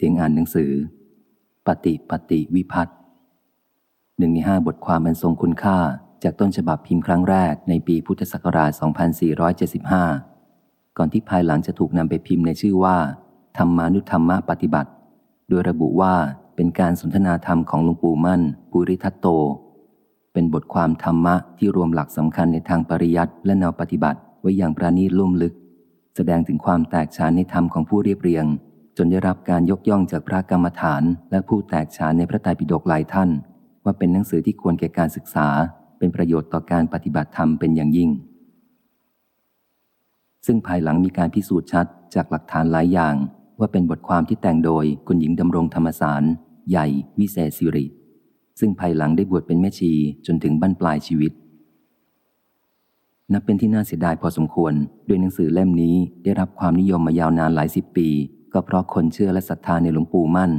เสียงอ่านหนังสือ ปฏิปฏิวิพัฒน์หนึ่งในห้าบทความอันทรงคุณค่า จากต้นฉบับพิมพ์ครั้งแรกในปีพุทธศักราช 2475 ก่อนที่ภายหลังจะถูกนำไปพิมพ์ในชื่อว่า ธรรมานุธรรมปฏิบัติ โดยระบุว่าเป็นการสนทนาธรรมของหลวงปู่มั่น ปุริทัตโต เป็นบทความธรรมะที่รวมหลักสำคัญในทางปริยัติและแนวปฏิบัติไว้อย่างประณีตลุ่มลึก แสดงถึงความแตกฉานในธรรมของผู้เรียบเรียง จนได้รับการยกย่องจากพระกรรมฐาน และผู้แตกฉานในพระไตรปิฎกหลายท่าน ว่าเป็นหนังสือที่ควรแก่การศึกษา เป็นประโยชน์ต่อการปฏิบัติธรรมเป็นอย่างยิ่ง ซึ่งภายหลังมีการพิสูจน์ชัดจากหลักฐานหลายอย่าง ว่าเป็นบทความที่แต่งโดยคุณหญิงดำรงธรรมสาร ใหญ่ วิเศษสิริ ซึ่งภายหลังได้บวชเป็นแม่ชีจนถึงบั้นปลายชีวิตนับเป็นที่น่าเสียดายพอสมควรด้วยหนังสือเล่มนี้ได้รับความนิยมมายาวนานหลายสิบปี ก็เพราะคนเชื่อและศรัทธาในหลวงปู่มั่น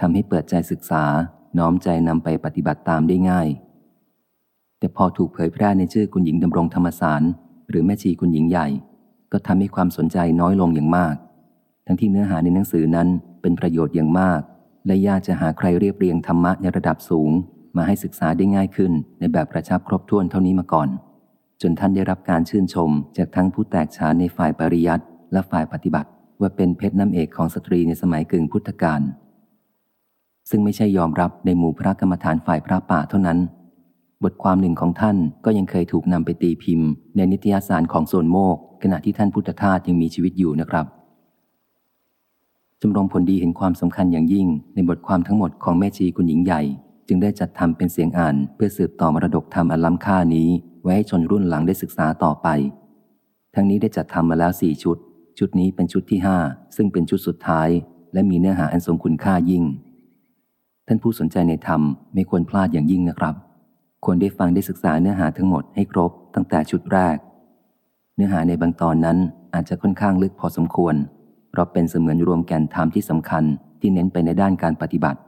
ทำให้เปิดใจศึกษาน้อมใจนำไปปฏิบัติตามได้ง่าย แต่พอถูกเผยแพร่ในชื่อคุณหญิงดำรงธรรมสาร หรือแม่ชีคุณหญิงใหญ่ ก็ทำให้ความสนใจน้อยลงอย่างมาก ทั้งที่เนื้อหาในหนังสือนั้นเป็นประโยชน์อย่างมาก และยากจะหาใครเรียบเรียงธรรมะในระดับสูง มาให้ศึกษาได้ง่ายขึ้นในแบบประชับครบถ้วนเท่านี้มาก่อน จนท่านได้รับการชื่นชมจากทั้งผู้แตกฉานในฝ่ายปริยัติและฝ่ายปฏิบัติ ว่าเป็นเพชรน้ำเอกของสตรีในสมัยกึ่งพุทธกาลซึ่งไม่ใช่ยอมรับในหมู่พระกรรมฐานฝ่ายพระป่าเท่านั้น บทความหนึ่งของท่านก็ยังเคยถูกนำไปตีพิมพ์ ในนิตยสารของโซนโมก ขณะที่ท่านพุทธทาสยังมีชีวิตอยู่นะครับจำลองผลดีเห็นความสำคัญอย่างยิ่งในบทความทั้งหมดของแม่ชีคุณหญิงใหญ่ จึงได้จัดทำเป็นเสียงอ่าน เพื่อสืบต่อมรดกธรรมอันล้ำค่านี้ ไว้ให้ชนรุ่นหลังได้ศึกษาต่อไป ทั้งนี้ได้จัดทำมาแล้วสี่ชุด ชุดนี้เป็นชุดที่ห้าซึ่งเป็นชุดสุดท้าย และมีเนื้อหาอันทรงคุณค่ายิ่ง ท่านผู้สนใจในธรรมไม่ควรพลาดอย่างยิ่งนะครับ ควรได้ฟังได้ศึกษาเนื้อหาทั้งหมดให้ครบตั้งแต่ชุดแรก เนื้อหาในบางตอนนั้นอาจจะค่อนข้างลึกพอสมควร เพราะเป็นเสมือนรวมแก่นธรรมที่สำคัญที่เน้นไปในด้านการปฏิบัติ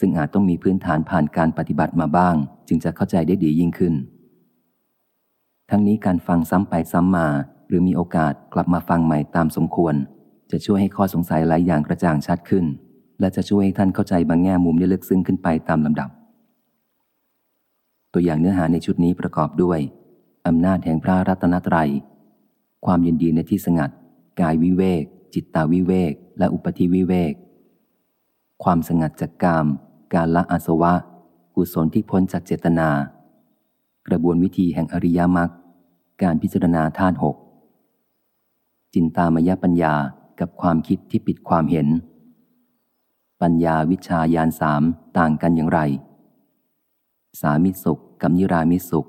ซึ่งอาจต้องมีพื้นฐานผ่านการปฏิบัติมาบ้าง จึงจะเข้าใจได้ดียิ่งขึ้น ทั้งนี้การฟังซ้ำไปซ้ำมา หรือมีโอกาสกลับมาฟังใหม่ตามสมควร จะช่วยให้ข้อสงสัยหลายอย่างกระจ่างชัดขึ้น และจะช่วยให้ท่านเข้าใจบางแง่มุมได้ลึกซึ้งขึ้นไปตามลำดับ ตัวอย่างเนื้อหาในชุดนี้ประกอบด้วยอำนาจแห่งพระรัตนตรัย ความยินดีในที่สงัด กายวิเวก จิตตาวิเวก และอุปธิวิเวก ความสงัดจากกาม การละอาสวะ กุศลที่พ้นจากเจตนา กระบวนวิธีแห่งอริยมรรค การพิจารณาธาตุหก จินตามยปัญญากับความคิดที่ปิดความเห็น ปัญญาวิชายานสามต่างกันอย่างไร สามิสุขกับนิรามิสุข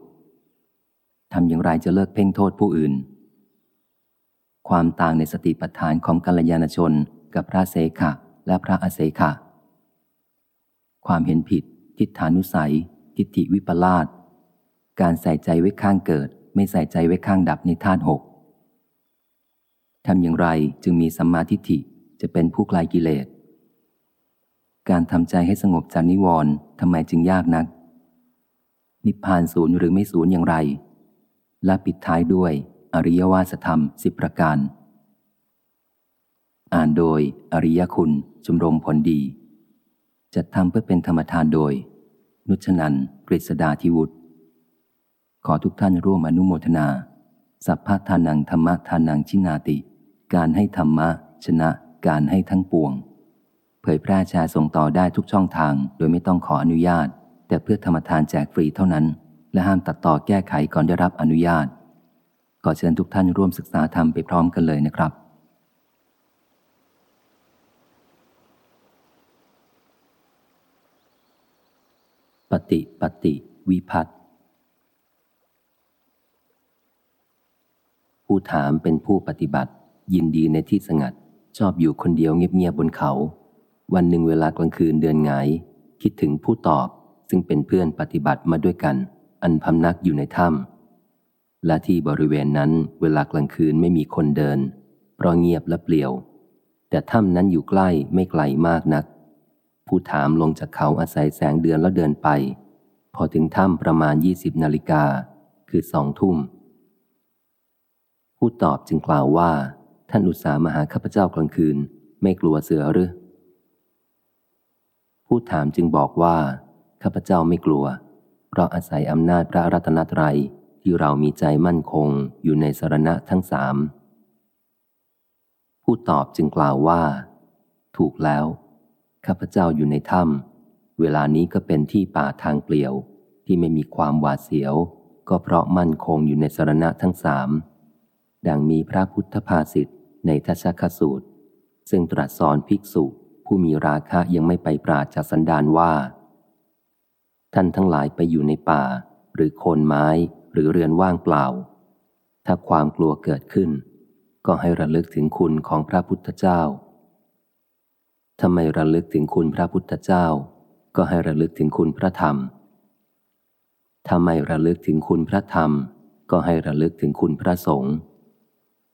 ทำอย่างไรจะเลิกเพ่งโทษผู้อื่น ความต่างในสติปัฏฐานของกัลยาณชนกับพระเสขะและพระอเสขะ ความเห็นผิด ทิฏฐานุสัย ทิฏฐิวิปลาส การใส่ใจไว้ข้างเกิด ไม่ใส่ใจไว้ข้างดับในธาตุหก ทำอย่างไรจึงมีสัมมาทิฏฐิจะเป็นผู้ไกลกิเลส การทำใจให้สงบจากนิวรณ์ทำไมจึงยากนัก นิพพานศูนย์หรือไม่ศูนย์อย่างไร และปิดท้ายด้วย อริยวาสธรรมสิบประการ อ่านโดย อริยคุณชมรมผลดี จัดทำเพื่อเป็นธรรมทานโดย นุชนันกฤษดาธิวุฒิขอทุกท่านร่วมอนุโมทนา สัพพะทานังธรรมะทานังชินาติ การให้ธรรมะ ชนะการให้ทั้งปวง เผยแพร่แชร์ส่งต่อได้ทุกช่องทาง โดยไม่ต้องขออนุญาต แต่เพื่อธรรมทานแจกฟรีเท่านั้น และห้ามตัดต่อแก้ไขก่อนได้รับอนุญาต ขอเชิญทุกท่านร่วมศึกษาธรรมไปพร้อมกันเลยนะครับปฏิปฏิวิพัตน์ผู้ถามเป็นผู้ปฏิบัติ ยินดีในที่สงัด ชอบอยู่คนเดียวเงียบๆบนเขา วันหนึ่งเวลากลางคืนเดือนหงายคิดถึงผู้ตอบซึ่งเป็นเพื่อนปฏิบัติมาด้วยกัน อันพำนักอยู่ในถ้ำและที่บริเวณนั้นเวลากลางคืนไม่มีคนเดิน เพราะเงียบและเปลี่ยว แต่ถ้ำนั้นอยู่ใกล้ไม่ไกลมากนัก ผู้ถามลงจากเขาอาศัยแสงเดือนแล้วเดินไป พอถึงถ้ำประมาณยี่สิบนาฬิกาคือสองทุ่ม ผู้ตอบจึงกล่าวว่า ท่านอุตสาห์มาหาข้าพเจ้ากลางคืน ไม่กลัวเสือหรือ ผู้ถามจึงบอกว่า ข้าพเจ้าไม่กลัว เพราะอาศัยอำนาจพระรัตนตรัยที่เรามีใจมั่นคงอยู่ในสรณะทั้งสาม ผู้ตอบจึงกล่าวว่า ถูกแล้ว ข้าพเจ้าอยู่ในถ้ำเวลานี้ก็เป็นที่ป่าทางเปลี่ยว ที่ไม่มีความหวาดเสียว ก็เพราะมั่นคงอยู่ในสรณะทั้งสามดังมีพระพุทธภาษิต ในทัชคสูตร ซึ่งตรัสสอนภิกษุผู้มีราคะยังไม่ไปปราจากสันดานว่า ท่านทั้งหลายไปอยู่ในป่า หรือโคนไม้หรือเรือนว่างเปล่า ถ้าความกลัวเกิดขึ้น ก็ให้ระลึกถึงคุณของพระพุทธเจ้าทำไมระลึกถึงคุณพระพุทธเจ้า ก็ให้ระลึกถึงคุณพระธรรมทำไมระลึกถึงคุณพระธรรม ก็ให้ระลึกถึงคุณพระสงฆ์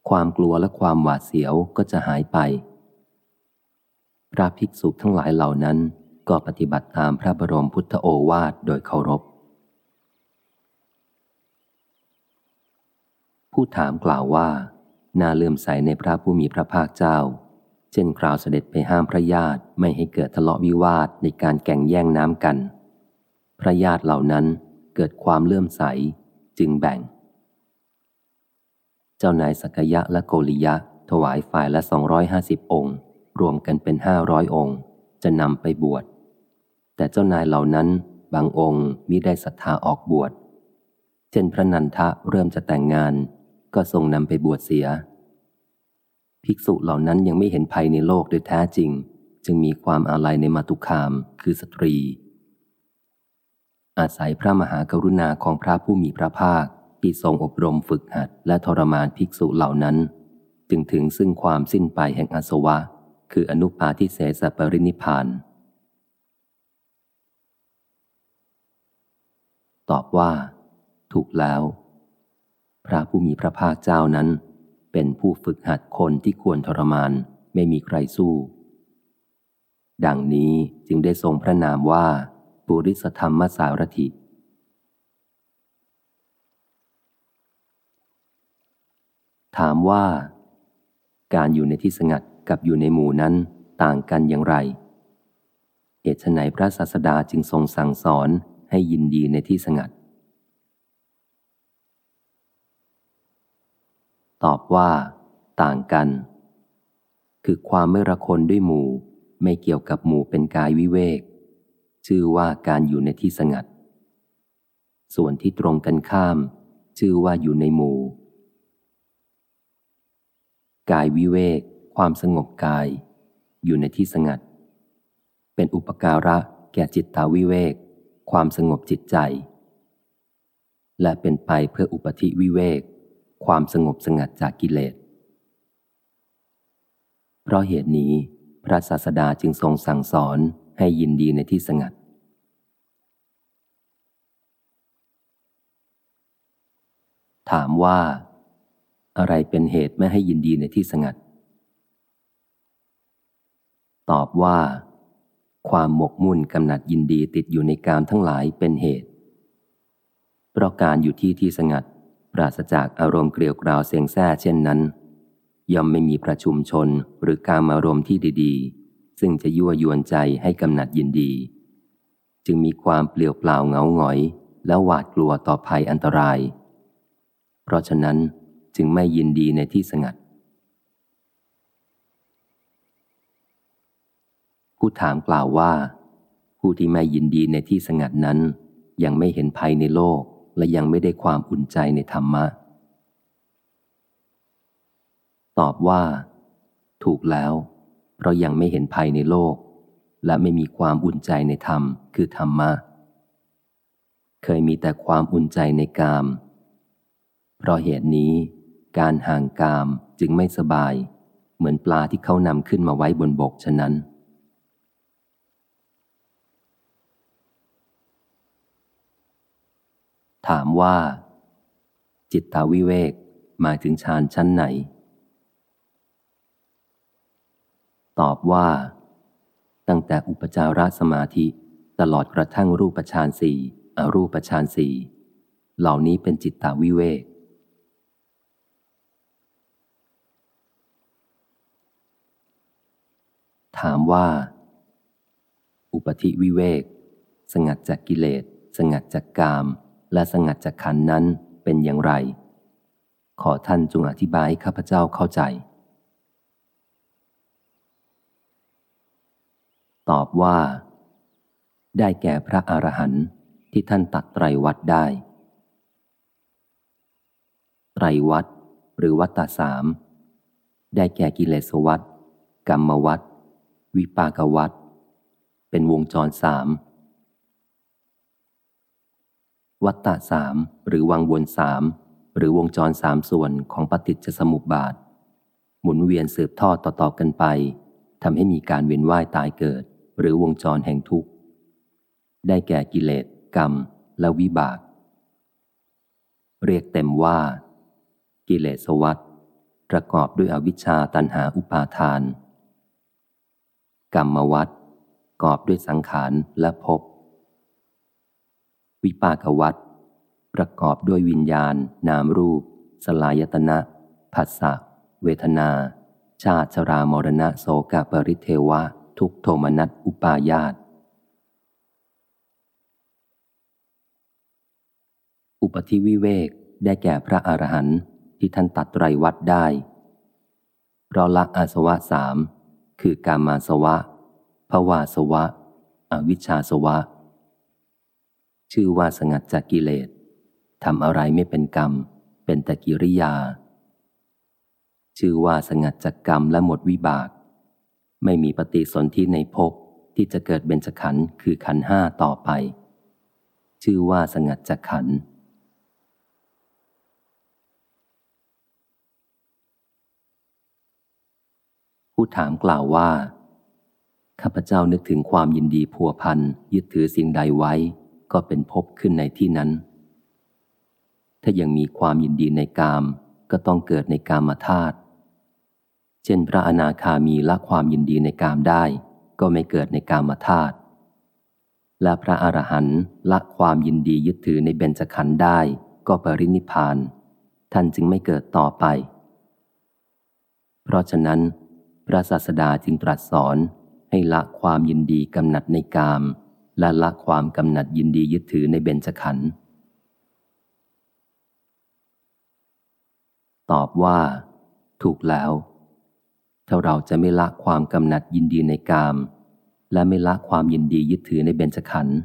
ความกลัวและความหวาดเสียวก็จะหายไป พระภิกษุทั้งหลายเหล่านั้นก็ปฏิบัติตามพระบรมพุทธโอวาทโดยเคารพ ผู้ถามกล่าวว่า น่าเลื่อมใสในพระผู้มีพระภาคเจ้า เช่นคราวเสด็จไปห้ามพระญาติไม่ให้เกิดทะเลาะวิวาทในการแก่งแย่งน้ำกัน พระญาติเหล่านั้นเกิดความเลื่อมใสจึงแบ่ง เจ้านายสกยะและโกริยะ ถวายฝ่ายละ 250 องค์ รวมกันเป็น 500 องค์ จะนำไปบวช แต่เจ้านายเหล่านั้นบางองค์มิได้ศรัทธาออกบวช เช่นพระนันทะเริ่มจะแต่งงาน ก็ทรงนำไปบวชเสีย ภิกษุเหล่านั้นยังไม่เห็นภัยในโลกโดยแท้จริง จึงมีความอาลัยในมาตุคาม คือสตรี อาศัยพระมหากรุณาของพระผู้มีพระภาค ที่ทรงอบรมฝึกหัดและทรมานภิกษุเหล่านั้น จึงถึงซึ่งความสิ้นไปแห่งอาสวะ คืออนุปาทิเสสปรินิพาน ตอบว่า ถูกแล้ว พระผู้มีพระภาคเจ้านั้น เป็นผู้ฝึกหัดคนที่ควรทรมานไม่มีใครสู้ ดังนี้จึงได้ทรงพระนามว่าปุริสธรรมสารถิ ถามว่า การอยู่ในที่สงัดกับอยู่ในหมู่นั้นต่างกันอย่างไรเหตุไนพระศาสดาจึงทรงสั่งสอนให้ยินดีในที่สงัด ตอบว่า ต่างกัน คือความไม่ระคนด้วยหมู่ไม่เกี่ยวกับหมู่เป็นกายวิเวก ชื่อว่าการอยู่ในที่สงัด ส่วนที่ตรงกันข้าม ชื่อว่าอยู่ในหมู่ กายวิเวก ความสงบกาย อยู่ในที่สงัด เป็นอุปการะแก่จิตตาวิเวก ความสงบจิตใจ และเป็นไปเพื่ออุปธิวิเวก ความสงบสงัดจากกิเลส เพราะเหตุนี้ พระศาสดาจึงทรงสั่งสอนให้ยินดีในที่สงัดถามว่า อะไรเป็นเหตุไม่ให้ยินดีในที่สงัด ตอบว่า ความหมกมุ่นกำหนัดยินดีติดอยู่ในกามทั้งหลายเป็นเหตุ เพราะการอยู่ที่ที่สงัด ปราศจากอารมณ์เกลียวกราวเสียงแซ่เช่นนั้น ย่อมไม่มีประชุมชนหรือการอารมณ์ที่ดีๆ ซึ่งจะยั่วยวนใจให้กำหนัดยินดี จึงมีความเปลี่ยวเปล่าเงาหงอย และหวาดกลัวต่อภัยอันตราย เพราะฉะนั้น จึงไม่ยินดีในที่สงัด ผู้ถามกล่าวว่า ผู้ที่ไม่ยินดีในที่สงัดนั้น ยังไม่เห็นภัยในโลกและยังไม่ได้ความอุ่นใจในธรรมะ ตอบว่า ถูกแล้ว เพราะยังไม่เห็นภัยในโลก และไม่มีความอุ่นใจในธรรม คือธรรมะ เคยมีแต่ความอุ่นใจในกาม เพราะเหตุนี้ การห่างกามจึงไม่สบาย เหมือนปลาที่เขานำขึ้นมาไว้บนบกฉะนั้น ถามว่า จิตตาวิเวกหมายถึงฌานชั้นไหน ตอบว่า ตั้งแต่อุปจารสมาธิตลอดกระทั่งรูปฌานสี่อรูปฌานสี่เหล่านี้เป็นจิตตาวิเวกถามว่า อุปธิวิเวก สงัดจากกิเลส สงัดจากกาม และสงัดจากขันนั้นเป็นอย่างไร ขอท่านจงอธิบายข้าพเจ้าเข้าใจ ตอบว่า ได้แก่พระอรหันต์ที่ท่านตัดไตรวัดได้ ไตรวัดหรือวัตตาสามได้แก่กิเลสวัตกรรมวัต วิปากวัตเป็นวงจรสามวัตตะสามหรือวังวนสามหรือวงจรสามส่วนของปฏิจจสมุปบาท หมุนเวียนสืบทอดต่อๆกันไปทำให้มีการเวียนว่ายตายเกิด หรือวงจรแห่งทุกข์ ได้แก่กิเลส กรรม และวิบาก เรียกเต็มว่า กิเลสวัตประกอบด้วยอวิชชาตันหาอุปาทาน กรรมวัตกอบด้วยสังขารและภพ วิปากวัตประกอบด้วยวิญญาณ นามรูป สลายตนะผัสสะเวทนา ชาติชรามรณะโสกปริเทวะ ทุกโทมนัสอุปายาตอุปธิวิเวกได้แก่พระอรหันต์ที่ท่านตัดไตรวัดได้เพราะละอาสวะสาม คือกามาสวะ ภวาสวะ อวิชชาสวะ ชื่อว่าสงัดจากกิเลสทำอะไรไม่เป็นกรรม เป็นแต่กิริยา ชื่อว่าสงัดจากกรรมและหมดวิบาก ไม่มีปฏิสนธิในภพที่จะเกิดเบญจขันธ์คือขันห้าต่อไป ชื่อว่าสงัดจากขันธ์ ผู้ถามกล่าวว่า ข้าพเจ้านึกถึงความยินดีพัวพันยึดถือสิ่งใดไว้ ก็เป็นภพขึ้นในที่นั้น ถ้ายังมีความยินดีในกามก็ต้องเกิดในกามธาตุเช่นพระอนาคามีละความยินดีในกามได้ ก็ไม่เกิดในกามธาตุและพระอรหันต์ละความยินดียึดถือในเบญจขันธ์ได้ ก็ปรินิพาน ท่านจึงไม่เกิดต่อไป เพราะฉะนั้น พระศาสดาจึงตรัสสอนให้ละความยินดีกำหนัดในกาม และละความกำหนัดยินดียึดถือในเบญจขันธ์ตอบว่า ถูกแล้ว ถ้าเราจะไม่ละความกำหนัดยินดีในกาม และไม่ละความยินดียึดถือในเบญจขันธ์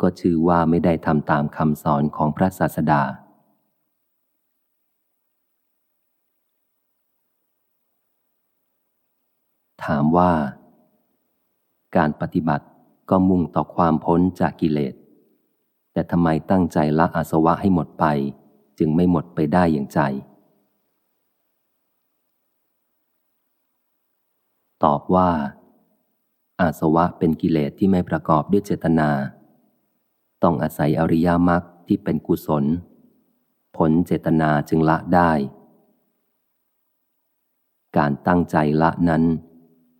ก็ชื่อว่าไม่ได้ทำตามคำสอนของพระศาสดา ถามว่า การปฏิบัติก็มุ่งต่อความพ้นจากกิเลส แต่ทำไมตั้งใจละอาสวะให้หมดไป จึงไม่หมดไปได้อย่างใจ ตอบว่า อาสวะเป็นกิเลสที่ไม่ประกอบด้วยเจตนา ต้องอาศัยอริยมรรคที่เป็นกุศล ผลเจตนาจึงละได้ การตั้งใจละนั้น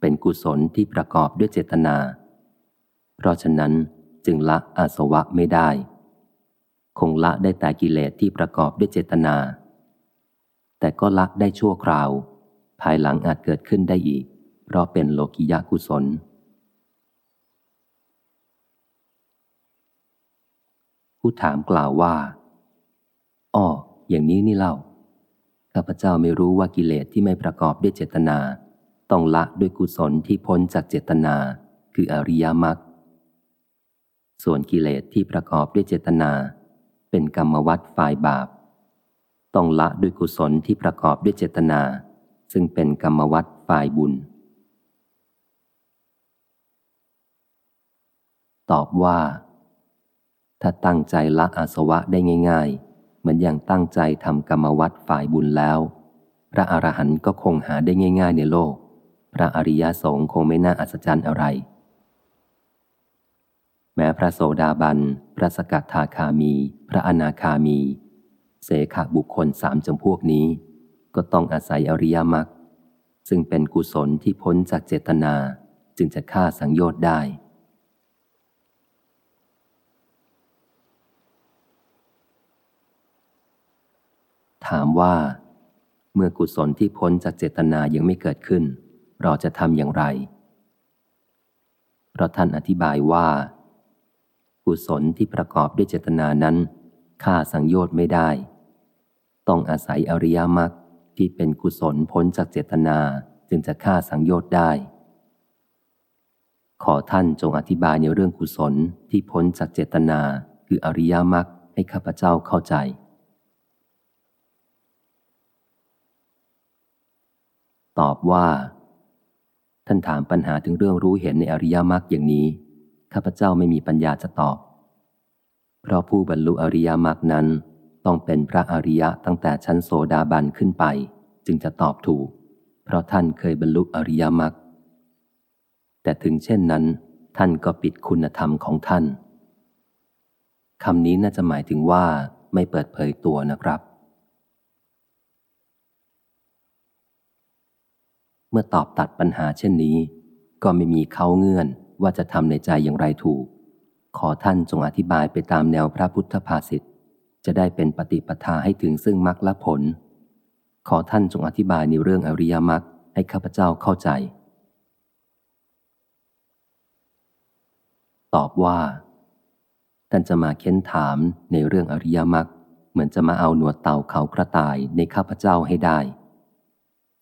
เป็นกุศลที่ประกอบด้วยเจตนา เพราะฉะนั้นจึงละอาสวะไม่ได้ คงละได้แต่กิเลสที่ประกอบด้วยเจตนา แต่ก็ละได้ชั่วคราว ภายหลังอาจเกิดขึ้นได้อีก เพราะเป็นโลกิยากุศล ผู้ถามกล่าวว่าอ้ออย่างนี้นี่เล่าข้าพเจ้าไม่รู้ว่ากิเลสที่ไม่ประกอบด้วยเจตนา ต้องละด้วยกุศลที่พ้นจากเจตนา คืออริยมรรค ส่วนกิเลสที่ประกอบด้วยเจตนา เป็นกรรมวัฏฝ่ายบาป ต้องละด้วยกุศลที่ประกอบด้วยเจตนา ซึ่งเป็นกรรมวัฏฝ่ายบุญ ตอบว่า ถ้าตั้งใจละอาสวะได้ง่ายๆ เหมือนอย่างตั้งใจทำกรรมวัฏฝ่ายบุญแล้ว พระอรหันต์ก็คงหาได้ง่าย ๆ ในโลก พระอริยสงฆ์คงไม่น่าอัศจรรย์อะไร แม้พระโสดาบัน พระสกัดทาคามี พระอนาคามี เสขบุคคลสามจำพวกนี้ ก็ต้องอาศัยอริยมรรคซึ่งเป็นกุศลที่พ้นจากเจตนาจึงจะฆ่าสังโยชน์ได้ ถามว่า เมื่อกุศลที่พ้นจากเจตนายังไม่เกิดขึ้น เราจะทำอย่างไร เพราะท่านอธิบายว่า กุศลที่ประกอบด้วยเจตนานั้นฆ่าสังโยชน์ไม่ได้ ต้องอาศัยอริยมรรคที่เป็นกุศลพ้นจากเจตนาจึงจะฆ่าสังโยชน์ได้ ขอท่านจงอธิบายในเรื่องกุศลที่พ้นจากเจตนาคืออริยมรรคให้ข้าพเจ้าเข้าใจตอบว่า ท่านถามปัญหาถึงเรื่องรู้เห็นในอริยมรรคอย่างนี้ ข้าพเจ้าไม่มีปัญญาจะตอบ เพราะผู้บรรลุอริยมรรคนั้น ต้องเป็นพระอริยะตั้งแต่ชั้นโสดาบันขึ้นไป จึงจะตอบถูก เพราะท่านเคยบรรลุอริยมรรคแต่ถึงเช่นนั้น ท่านก็ปิดคุณธรรมของท่านคำนี้น่าจะหมายถึงว่าไม่เปิดเผยตัวนะครับ เมื่อตอบตัดปัญหาเช่นนี้ ก็ไม่มีเขาเงื่อนว่าจะทำในใจอย่างไรถูก ขอท่านจงอธิบายไปตามแนวพระพุทธภาษิตจะได้เป็นปฏิปทาให้ถึงซึ่งมรรคและผล ขอท่านจงอธิบายในเรื่องอริยมรรคให้ข้าพเจ้าเข้าใจ ตอบว่า ท่านจะมาเค้นถามในเรื่องอริยมรรคเหมือนจะมาเอาหนวดเต่าเขากระต่ายในข้าพเจ้าให้ได้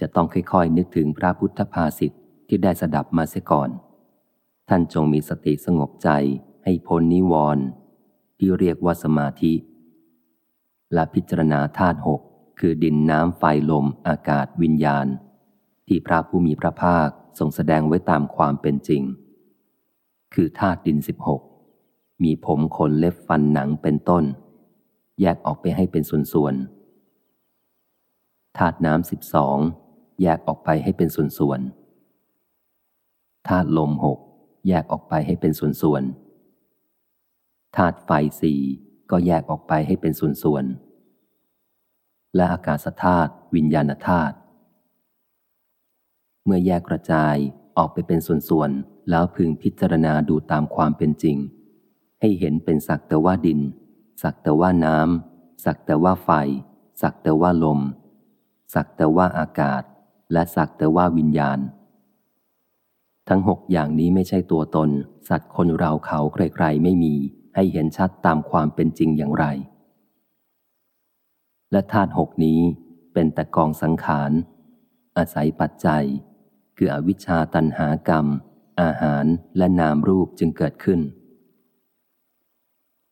จะต้องค่อยๆนึกถึงพระพุทธภาษิตที่ได้สดับมาเสียก่อน ท่านจงมีสติสงบใจให้พ้นนิวรณ์ที่เรียกว่าสมาธิ และพิจารณาธาตุหกคือดินน้ำไฟลมอากาศวิญญาณ ที่พระผู้มีพระภาคทรงแสดงไว้ตามความเป็นจริง คือธาตุดินสิบหกมีผมขนเล็บฟันหนังเป็นต้น แยกออกไปให้เป็นส่วนๆธาตุน้ำสิบสอง แยกออกไปให้เป็นส่วนๆธาตุลมหกแยกออกไปให้เป็นส่วนๆธาตุไฟสี่ก็แยกออกไปให้เป็นส่วนๆและอากาศธาตุวิญญาณธาตุเมื่อแยกกระจายออกไปเป็นส่วนๆแล้วพึงพิจารณาดูตามความเป็นจริง ให้เห็นเป็นสักแต่ว่าดิน สักแต่ว่าน้ำสักแต่ว่าไฟ สักแต่ว่าลม สักแต่ว่าอากาศ และสักแต่ว่าวิญญาณ ทั้งหกอย่างนี้ไม่ใช่ตัวตน สัตว์คนเราเขาใครๆไม่มี ให้เห็นชัดตามความเป็นจริงอย่างไร และธาตุหกนี้เป็นแต่กองสังขาร อาศัยปัจจัย คืออวิชชาตันหากรรม อาหารและนามรูปจึงเกิดขึ้น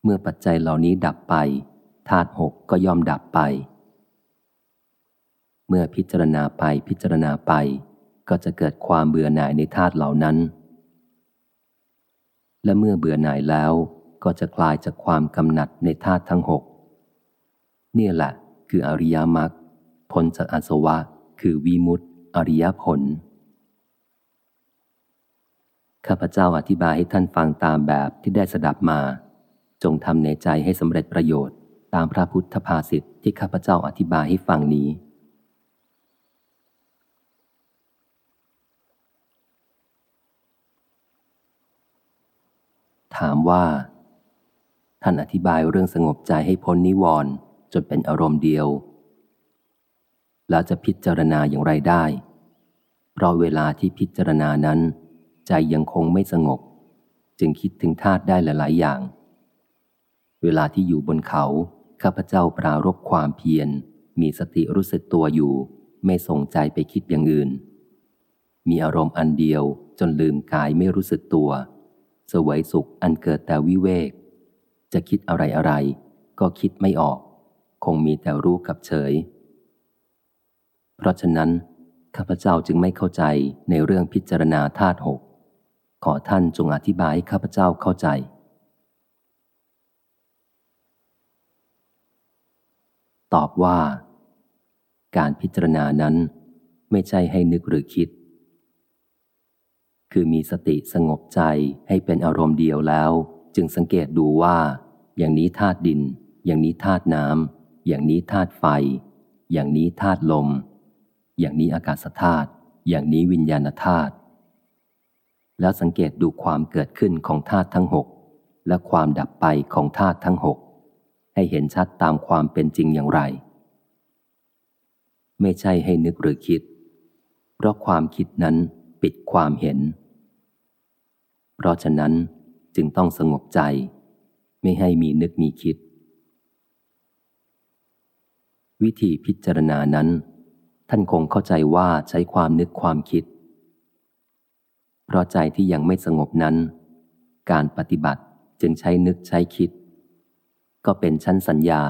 เมื่อปัจจัยเหล่านี้ดับไปธาตุหกก็ย่อมดับไป เมื่อพิจารณาไปพิจารณาไป ก็จะเกิดความเบื่อหน่ายในธาตุเหล่านั้น และเมื่อเบื่อหน่ายแล้ว ก็จะคลายจากความกำหนัดในธาตุทั้งหกนี่แหละ คืออริยมรรคผลจากอาสวะ คือวีมุตอริยผล ข้าพเจ้าอธิบายให้ท่านฟังตามแบบที่ได้สดับมา จงทำในใจให้สำเร็จประโยชน์ ตามพระพุทธภาษิตที่ข้าพเจ้าอธิบายให้ฟังนี้ ถามว่า ท่านอธิบายเรื่องสงบใจให้พ้นนิวรณ์จนเป็นอารมณ์เดียว แล้วจะพิจารณาอย่างไรได้ เพราะเวลาที่พิจารณานั้น ใจยังคงไม่สงบ จึงคิดถึงธาตุได้หลายๆอย่าง เวลาที่อยู่บนเขา ข้าพเจ้าปรารบความเพียร มีสติรู้สึกตัวอยู่ ไม่ส่งใจไปคิดอย่างอื่น มีอารมณ์อันเดียวจนลืมกายไม่รู้สึกตัว สวยสุขอันเกิดแต่วิเวก จะคิดอะไรอะไร ก็คิดไม่ออก คงมีแต่รู้กับเฉย เพราะฉะนั้น ข้าพเจ้าจึงไม่เข้าใจในเรื่องพิจารณาธาตุหก ขอท่านจงอธิบายข้าพเจ้าเข้าใจ ตอบว่า การพิจารณานั้นไม่ใช่ให้นึกหรือคิด คือมีสติสงบใจให้เป็นอารมณ์เดียวแล้ว จึงสังเกตดูว่า อย่างนี้ธาตุดิน อย่างนี้ธาตุน้ำอย่างนี้ธาตุไฟ อย่างนี้ธาตุลม อย่างนี้อากาศธาตุอย่างนี้วิญญาณธาตุแล้วสังเกตดูความเกิดขึ้นของธาตุทั้งหกและความดับไปของธาตุทั้งหกให้เห็นชัดตามความเป็นจริงอย่างไร ไม่ใช่ให้นึกหรือคิด เพราะความคิดนั้นปิดความเห็น เพเพราะฉะนั้นจึงต้องสงบใจ ไม่ให้มีนึกมีคิด วิธีพิจารณานั้น ท่านคงเข้าใจว่าใช้ความนึกความคิด เพราะใจที่ยังไม่สงบนั้น การปฏิบัติจึงใช้นึกใช้คิด ก็เป็นชั้นสัญญา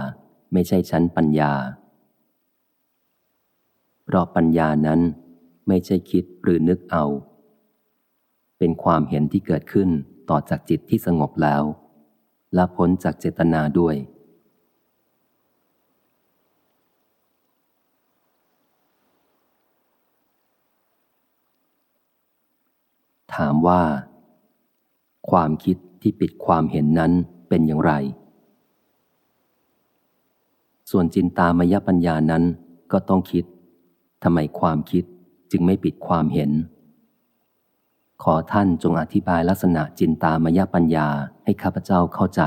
ไม่ใช่ชั้นปัญญา เพราะปัญญานั้นไม่ใช่คิดหรือนึกเอา เป็นความเห็นที่เกิดขึ้นต่อจากจิตที่สงบแล้ว และพ้นจากเจตนาด้วย ถามว่า ความคิดที่ปิดความเห็นนั้นเป็นอย่างไร ส่วนจินตามยปัญญานั้นก็ต้องคิดทำไมความคิดจึงไม่ปิดความเห็น ขอท่านจงอธิบายลักษณะจินตามยปัญญาให้ข้าพเจ้าเข้าใจ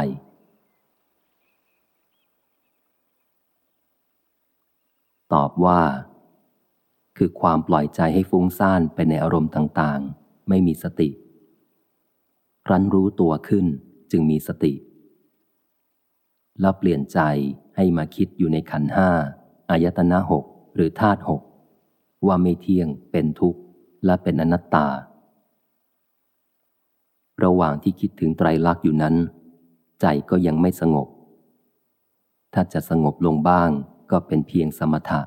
ตอบว่า คือความปล่อยใจให้ฟุ้งซ่านไปในอารมณ์ต่างๆ ไม่มีสติ ครั้นรู้ตัวขึ้นจึงมีสติ แล้วเปลี่ยนใจให้มาคิดอยู่ในขันห้าอายตนะหกหรือธาตุหกว่าไม่เที่ยงเป็นทุกข์และเป็นอนัตตา ระหว่างที่คิดถึงไตรลักษณ์อยู่นั้น ใจก็ยังไม่สงบ ถ้าจะสงบลงบ้างก็เป็นเพียงสมถะ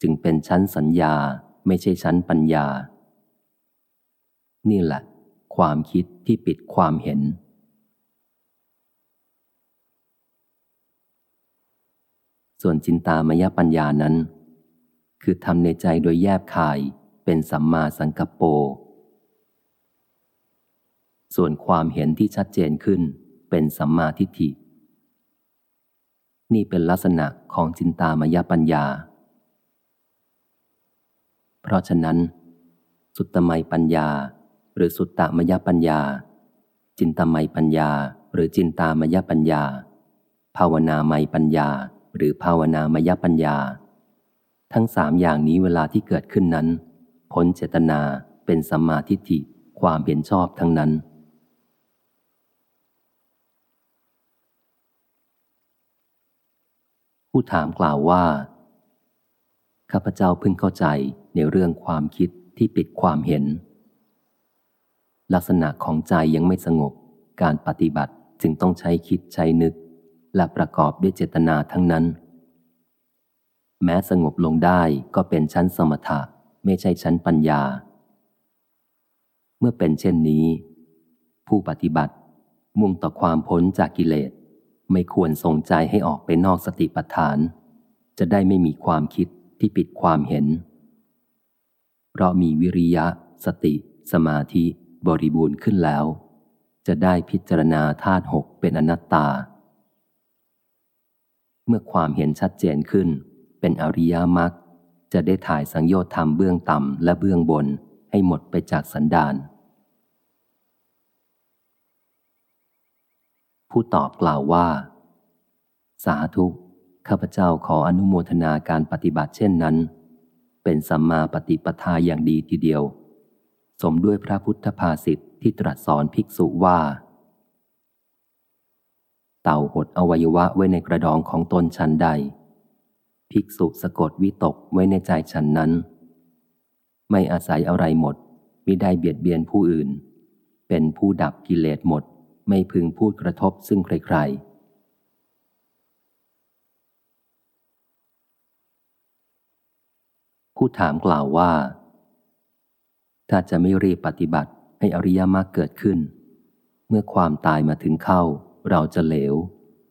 จึงเป็นชั้นสัญญาไม่ใช่ชั้นปัญญา นี่แหละ ความคิดที่ปิดความเห็น ส่วนจินตามยปัญญานั้น คือทำในใจโดยแยบคายเป็นสัมมาสังกปโป ส่วนความเห็นที่ชัดเจนขึ้นเป็นสัมมาทิฏฐิ นี่เป็นลักษณะของจินตามยปัญญา เพราะฉะนั้น สุตตมัยปัญญา หรือสุตตามยปัญญา จินตมัยปัญญา หรือจินตามยปัญญา ภาวนาไมปัญญา หรือภาวนามยปัญญา ทั้งสามอย่างนี้เวลาที่เกิดขึ้นนั้น ผลเจตนาเป็นสัมมาทิฏฐิความเห็นชอบทั้งนั้น ผู้ถามกล่าวว่า ข้าพเจ้าเพิ่งเข้าใจในเรื่องความคิดที่ปิดความเห็น ลักษณะของใจยังไม่สงบ การปฏิบัติจึงต้องใช้คิดใช้นึก และประกอบด้วยเจตนาทั้งนั้น แม้สงบลงได้ก็เป็นชั้นสมถะไม่ใช่ชั้นปัญญา เมื่อเป็นเช่นนี้ ผู้ปฏิบัติมุ่งต่อความพ้นจากกิเลส ไม่ควรส่งใจให้ออกไปนอกสติปัฏฐาน จะได้ไม่มีความคิดที่ปิดความเห็น เพราะมีวิริยะ สติ สมาธิบริบูรณ์ขึ้นแล้ว จะได้พิจารณาธาตุหกเป็นอนัตตา เมื่อความเห็นชัดเจนขึ้น เป็นอริยมรรคจะได้ถ่ายสังโยชน์ธรรมเบื้องต่ำและเบื้องบนให้หมดไปจากสันดาน ผู้ตอบกล่าวว่า สาธุ ข้าพเจ้าขออนุโมทนาการปฏิบัติเช่นนั้น เป็นสัมมาปฏิปทาอย่างดีทีเดียว สมด้วยพระพุทธภาษิตที่ตรัสสอนภิกษุว่า เต่าหดอวัยวะไว้ในกระดองของตนชั้นใด ภิกษุสะกดวิตกไว้ในใจฉันนั้น ไม่อาศัยอะไรหมดมิได้เบียดเบียนผู้อื่น เป็นผู้ดับกิเลสหมด ไม่พึงพูดกระทบซึ่งใครๆผู้ถามกล่าวว่า ถ้าจะไม่รีบปฏิบัติให้อริยมรรคเกิดขึ้น เมื่อความตายมาถึงเข้า เราจะเหลว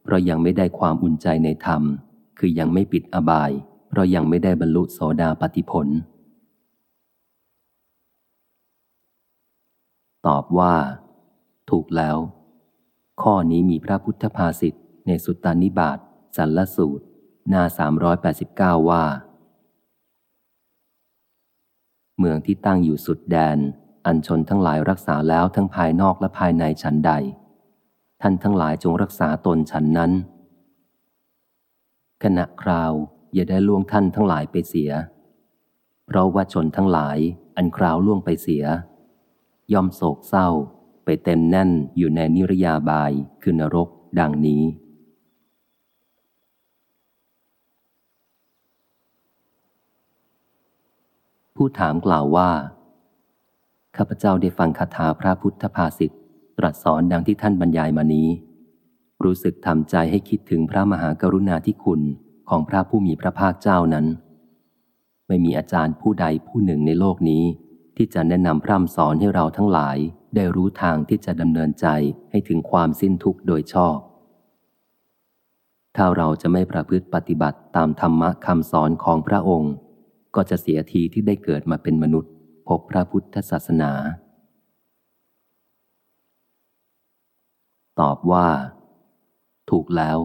เพราะยังไม่ได้ความอุ่นใจในธรรม คือยังไม่ปิดอบาย เพราะยังไม่ได้บรรลุโสดาปติผล ตอบว่า ถูกแล้ว ข้อนี้มีพระพุทธภาษิตในสุตตานิบาตสันลสูตร หน้า 389 ว่า เมืองที่ตั้งอยู่สุดแดน อันชนทั้งหลายรักษาแล้วทั้งภายนอกและภายในฉันใด ท่านทั้งหลายจงรักษาตนฉันนั้น ขณะคราวอย่าได้ล่วงท่านทั้งหลายไปเสีย เพราะว่าชนทั้งหลายอันคราวล่วงไปเสีย ย่อมโศกเศร้า ไปเต็มแน่นอยู่ในนิรยาบายคือนรกดังนี้ ผู้ถามกล่าวว่าข้าพเจ้าได้ฟังคาถาพระพุทธภาษิตตรัสสอนดังที่ท่านบรรยายมานี้ รู้สึกทำใจให้คิดถึงพระมหากรุณาธิคุณของพระผู้มีพระภาคเจ้านั้น ไม่มีอาจารย์ผู้ใดผู้หนึ่งในโลกนี้ ที่จะแนะนำพร่ำสอนให้เราทั้งหลาย ได้รู้ทางที่จะดำเนินใจให้ถึงความสิ้นทุกข์โดยชอบ ถ้าเราจะไม่ประพฤติปฏิบัติตามธรรมะคำสอนของพระองค์ ก็จะเสียทีที่ได้เกิดมาเป็นมนุษย์พบพระพุทธศาสนา ตอบว่า ถูกแล้ว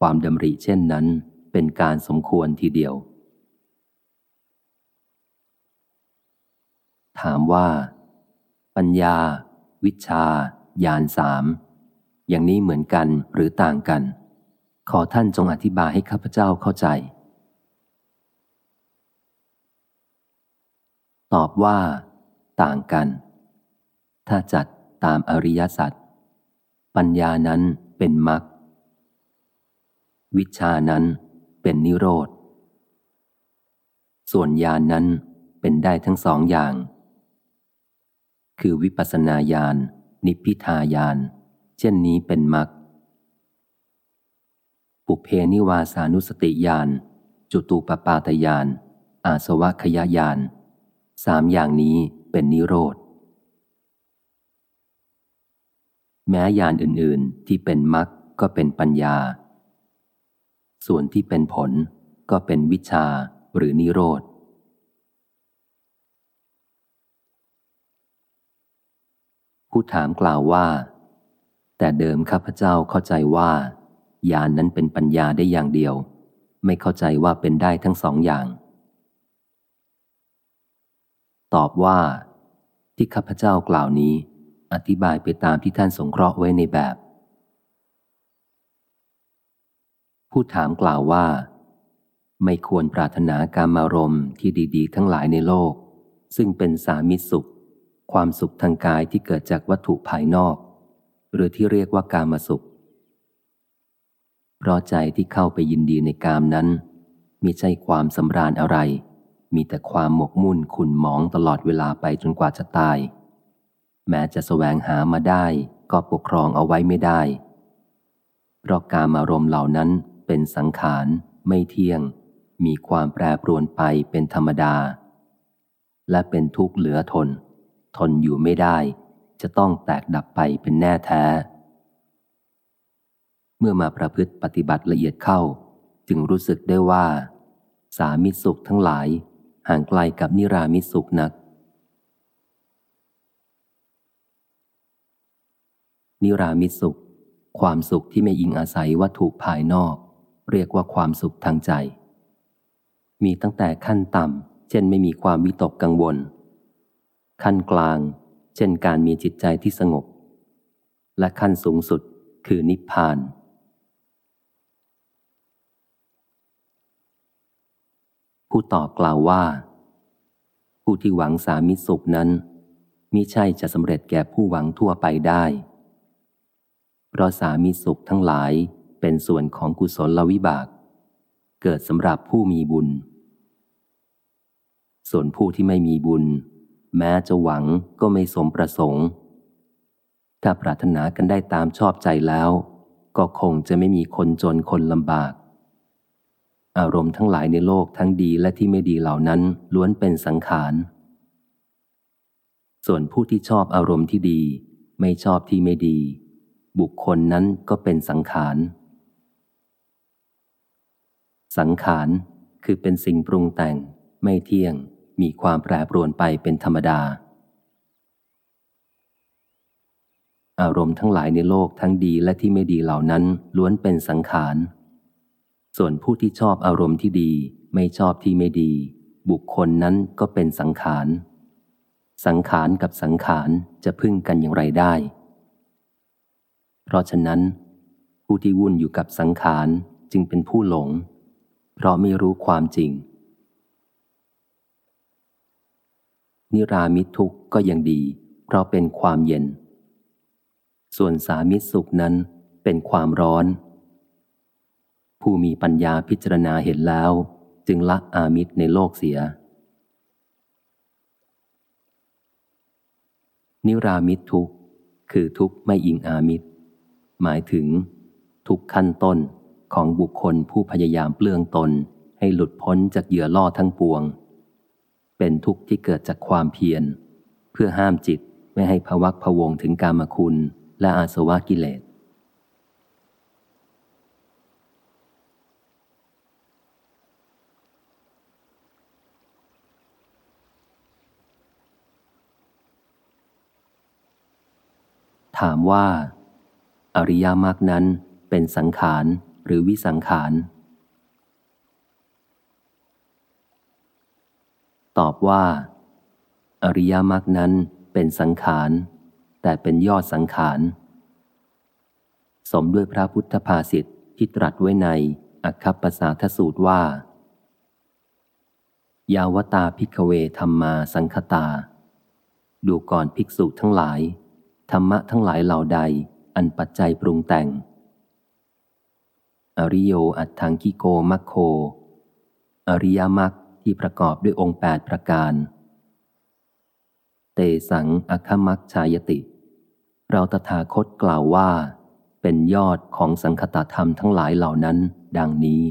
ความดำริเช่นนั้นเป็นการสมควรทีเดียว ถามว่า ปัญญา วิชา ญาณสาม อย่างนี้เหมือนกันหรือต่างกัน ขอท่านจงอธิบายให้ข้าพเจ้าเข้าใจ ตอบว่า ต่างกัน ถ้าจัดตามอริยสัจปัญญานั้นเป็นมรรควิชานั้นเป็นนิโรธ ส่วนญาณนนั้นเป็นได้ทั้งสองอย่าง คือวิปัสนาญาณนิพพิทายาน เช่นนี้เป็นมรรคปุเพนิวาสานุสติญาณจุตูปปาตญาณอาสวะขยายานสามอย่างนี้เป็นนิโรธ แม้ญาณอื่น ๆ ที่เป็นมรรคก็เป็นปัญญา ส่วนที่เป็นผลก็เป็นวิชาหรือนิโรธ ผู้ถามกล่าวว่า แต่เดิมข้าพเจ้าเข้าใจว่าญาณนนั้นเป็นปัญญาได้อย่างเดียว ไม่เข้าใจว่าเป็นได้ทั้งสองอย่าง ตอบว่า ที่ข้าพเจ้ากล่าวนี้ อธิบายไปตามที่ท่านสงเคราะห์ไว้ในแบบ ผู้ถามกล่าวว่า ไม่ควรปรารถนาการมารมที่ดี ๆ ทั้งหลายในโลก ซึ่งเป็นสามิสุข ความสุขทางกายที่เกิดจากวัตถุภายนอก หรือที่เรียกว่ากามาสุข เพราะใจที่เข้าไปยินดีในกามนั้นมิใช่ความสำราญอะไร มีแต่ความหมกมุ่นขุนหมองตลอดเวลาไปจนกว่าจะตาย แม้จะแสวงหามาได้ก็ปกครองเอาไว้ไม่ได้ เพราะการอารมณ์เหล่านั้นเป็นสังขาร ไม่เที่ยง มีความแปรปรวนไปเป็นธรรมดา และเป็นทุกข์เหลือทน ทนอยู่ไม่ได้ จะต้องแตกดับไปเป็นแน่แท้ เมื่อมาประพฤติปฏิบัติละเอียดเข้า จึงรู้สึกได้ว่า สามิสุขทั้งหลาย ห่างไกลกับนิรามิสุขนัก นิรามิสุข ความสุขที่ไม่อิงอาศัยวัตถุภายนอก เรียกว่าความสุขทางใจ มีตั้งแต่ขั้นต่ำเช่นไม่มีความวิตกกังวล ขั้นกลาง เช่นการมีจิตใจที่สงบ และขั้นสูงสุดคือนิพพาน ผู้ตอบกล่าวว่า ผู้ที่หวังสามิสุขนั้นมิใช่จะสำเร็จแก่ผู้หวังทั่วไปได้ เพราะสามิสุขทั้งหลายเป็นส่วนของกุศลลวิบาก เกิดสำหรับผู้มีบุญ ส่วนผู้ที่ไม่มีบุญ แม้จะหวังก็ไม่สมประสงค์ ถ้าปรารถนากันได้ตามชอบใจแล้ว ก็คงจะไม่มีคนจนคนลำบาก อารมณ์ทั้งหลายในโลกทั้งดีและที่ไม่ดีเหล่านั้นล้วนเป็นสังขาร ส่วนผู้ที่ชอบอารมณ์ที่ดี ไม่ชอบที่ไม่ดี บุคคลนั้นก็เป็นสังขาร สังขารคือเป็นสิ่งปรุงแต่งไม่เที่ยง มีความแปรปรวนไปเป็นธรรมดา อารมณ์ทั้งหลายในโลกทั้งดีและที่ไม่ดีเหล่านั้นล้วนเป็นสังขาร ส่วนผู้ที่ชอบอารมณ์ที่ดีไม่ชอบที่ไม่ดี บุคคลนั้นก็เป็นสังขาร สังขารกับสังขารจะพึ่งกันอย่างไรได้ เพราะฉะนั้น ผู้ที่วุ่นอยู่กับสังขารจึงเป็นผู้หลง เพราะไม่รู้ความจริง นิรามิทุกข์ก็ยังดี เพราะเป็นความเย็น ส่วนสามิตสุขนั้นเป็นความร้อน ผู้มีปัญญาพิจารณาเห็นแล้ว จึงละอามิตรในโลกเสีย นิรามิตทุกข์คือทุกข์ไม่อิงอามิตร หมายถึง ทุกขั้นต้นของบุคคลผู้พยายามเปลืองตนให้หลุดพ้นจากเหยื่อล่อทั้งปวง เป็นทุกข์ที่เกิดจากความเพียร เพื่อห้ามจิตไม่ให้ภวักพวงถึงกามคุณและอาสวะกิเลส ถามว่า อริยมรรคนั้นเป็นสังขารหรือวิสังขาร ตอบว่า อริยมรรคนั้นเป็นสังขาร แต่เป็นยอดสังขาร สมด้วยพระพุทธภาษิตที่ตรัสไว้ในอัคคปสาทสูตรว่า ยาวตาพิกเวธรรมาสังคตา ดูก่อนภิกษุทั้งหลาย ธรรมะทั้งหลายเหล่าใด อันปัจจัยปรุงแต่ง อริโยอัตถังกิโกมัคโค อริยมรรค ที่ประกอบด้วยองค์แปดประการ เตสังอคมักชายติ เราตถาคตกล่าวว่า เป็นยอดของสังคตธรรมทั้งหลายเหล่านั้น ดังนี้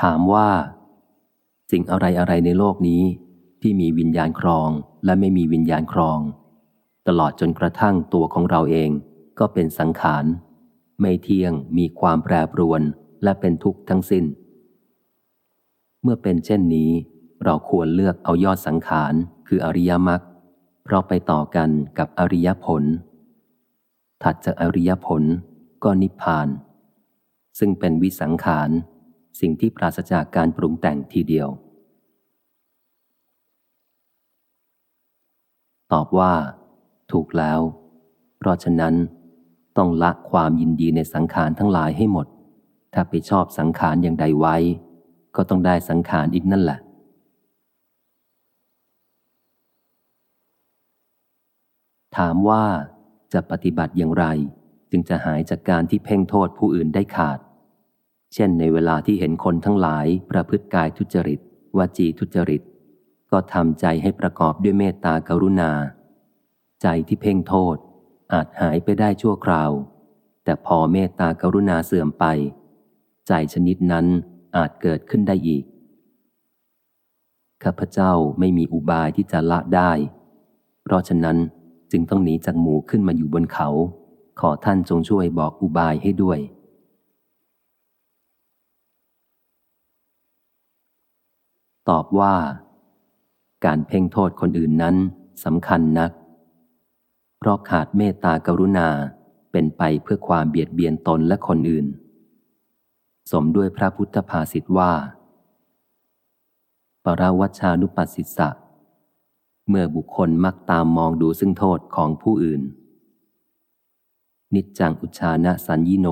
ถามว่า สิ่งอะไรอะไรในโลกนี้ที่มีวิญญาณครองและไม่มีวิญญาณครอง ตลอดจนกระทั่งตัวของเราเองก็เป็นสังขาร ไม่เที่ยงมีความแปรปรวนและเป็นทุกข์ทั้งสิน้น เมื่อเป็นเช่นนี้ เราควรเลือกเอายอดสังขารคืออริยมรรคเพราะไปต่อกันกับอริยผล ถัดจากอริยผลก็นิพพาน ซึ่งเป็นวิสังขาร สิ่งที่ปราศจากการปรุงแต่งทีเดียว ตอบว่า ถูกแล้ว เพราะฉะนั้น ต้องละความยินดีในสังขารทั้งหลายให้หมด ถ้าไปชอบสังขารอย่างใดไว้ ก็ต้องได้สังขารอีกนั่นแหละ ถามว่าจะปฏิบัติอย่างไร จึงจะหายจากการที่เพ่งโทษผู้อื่นได้ขาด เช่นในเวลาที่เห็นคนทั้งหลายประพฤติกายทุจริตวจีทุจริต ก็ทำใจให้ประกอบด้วยเมตตากรุณา ใจที่เพ่งโทษ อาจหายไปได้ชั่วคราว แต่พอเมตตากรุณาเสื่อมไป ใจชนิดนั้นอาจเกิดขึ้นได้อีก ข้าพเจ้าไม่มีอุบายที่จะละได้ เพราะฉะนั้นจึงต้องหนีจากหมู่ขึ้นมาอยู่บนเขา ขอท่านจงช่วยบอกอุบายให้ด้วย ตอบว่า การเพ่งโทษคนอื่นนั้นสำคัญนัก เพราะขาดเมตตากรุณาเป็นไปเพื่อความเบียดเบียนตนและคนอื่น สมด้วยพระพุทธภาษิตว่า ปราวัชชานุปัสสิสะ เมื่อบุคคลมักตามมองดูซึ่งโทษของผู้อื่น นิจจังอุชานะสัญญิโน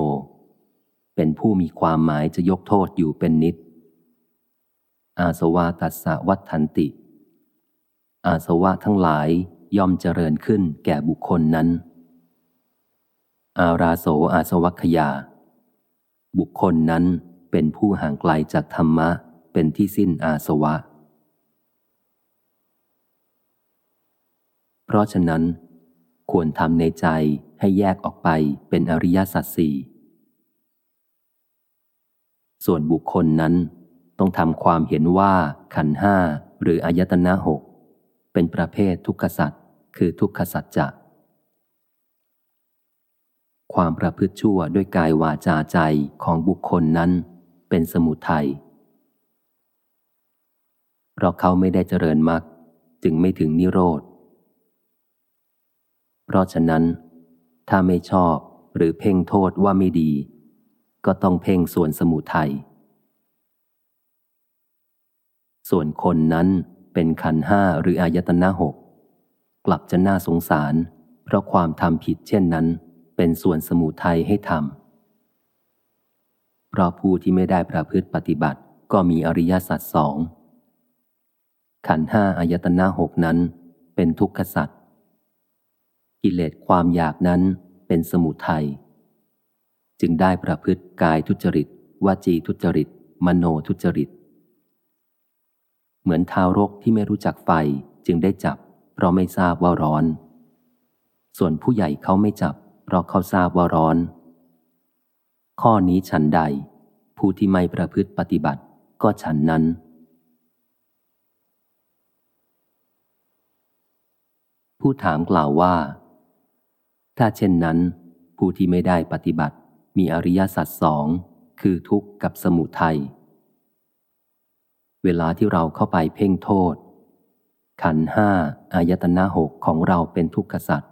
เป็นผู้มีความหมายจะยกโทษอยู่เป็นนิด อาสวะตัสสะวัฏทันติ อาสวะทั้งหลาย ย่อมเจริญขึ้นแก่บุคคลนั้น อาราโสอาสวัคยา บุคคลนั้นเป็นผู้ห่างไกลจากธรรมะ เป็นที่สิ้นอาสวะ เพราะฉะนั้น ควรทำในใจให้แยกออกไปเป็นอริยสัจสี่ส่วนบุคคลนั้นต้องทำความเห็นว่าขันห้าหรืออายตนะหกเป็นประเภททุกขสัจ คือทุกขสัจจะ ความประพฤติชั่วด้วยกายวาจาใจของบุคคลนั้นเป็นสมุทัยเพราะเขาไม่ได้เจริญมรรคจึงไม่ถึงนิโรธ เพราะฉะนั้น ถ้าไม่ชอบหรือเพ่งโทษว่าไม่ดี ก็ต้องเพ่งส่วนสมุทัยส่วนคนนั้นเป็นขันห้าหรืออายตนะหก กลับจะน่าสงสาร เพราะความทำผิดเช่นนั้น เป็นส่วนสมุทัยให้ทำเพราะผู้ที่ไม่ได้ประพฤติปฏิบัติก็มีอริยสัจสอง ขันห้าอายตนะหกนั้น เป็นทุกขสัตว์กิเลสความอยากนั้นเป็นสมุทัยจึงได้ประพฤติกายทุจริตวาจีทุจริต มโนทุจริต เหมือนทารกที่ไม่รู้จักไฟจึงได้จับ เพราะไม่ทราบว่าร้อน ส่วนผู้ใหญ่เขาไม่จับ เพราะเขาทราบว่าร้อน ข้อนี้ฉันใด ผู้ที่ไม่ประพฤติปฏิบัติก็ฉันนั้น ผู้ถามกล่าวว่า ถ้าเช่นนั้น ผู้ที่ไม่ได้ปฏิบัติมีอริยสัจสองคือทุกข์กับสมุทัย เวลาที่เราเข้าไปเพ่งโทษ ขันห้าอายตนะหกของเราเป็นทุกขสัจ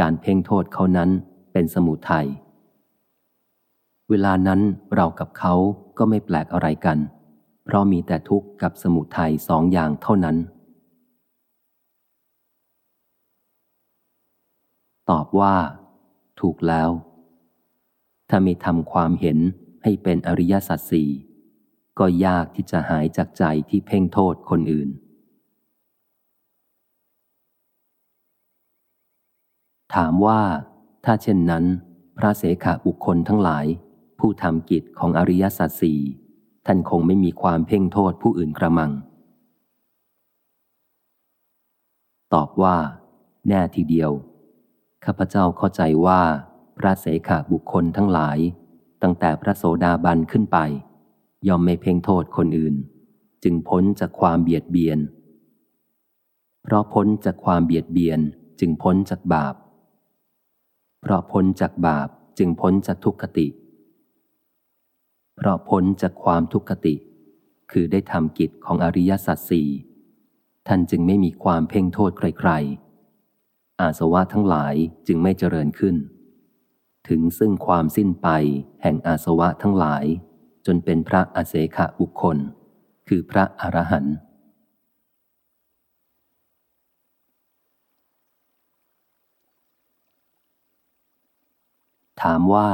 การเพ่งโทษเขานั้นเป็นสมุทัยเวลานั้นเรากับเขาก็ไม่แปลกอะไรกัน เพราะมีแต่ทุกข์กับสมุทัยสองอย่างเท่านั้น ตอบว่า ถูกแล้ว ถ้าม่ทำความเห็นให้เป็นอริยสัจสี่ก็ยากที่จะหายจากใจที่เพ่งโทษคนอื่น ถามว่า ถ้าเช่นนั้น พระเสขบุคคลทั้งหลาย ผู้ทำกิจของอริยสัจสี่ท่านคงไม่มีความเพ่งโทษผู้อื่นกระมัง ตอบว่า แน่ทีเดียว ข้าพเจ้าเข้าใจว่า พระเสขบุคคลทั้งหลาย ตั้งแต่พระโสดาบันขึ้นไปยอมไม่เพ่งโทษคนอื่น จึงพ้นจากความเบียดเบียน เพราะพ้นจากความเบียดเบียนจึงพ้นจากบาป เพราะพ้นจากบาปจึงพ้นจากทุกขติ เพราะพ้นจากความทุกขติ คือได้ทำกิจของอริยสัจสี่ท่านจึงไม่มีความเพ่งโทษใครๆ อาสวะทั้งหลายจึงไม่เจริญขึ้น ถึงซึ่งความสิ้นไปแห่งอาสวะทั้งหลาย จนเป็นพระอเสขบุคคล คือพระอรหันต์ ถามว่า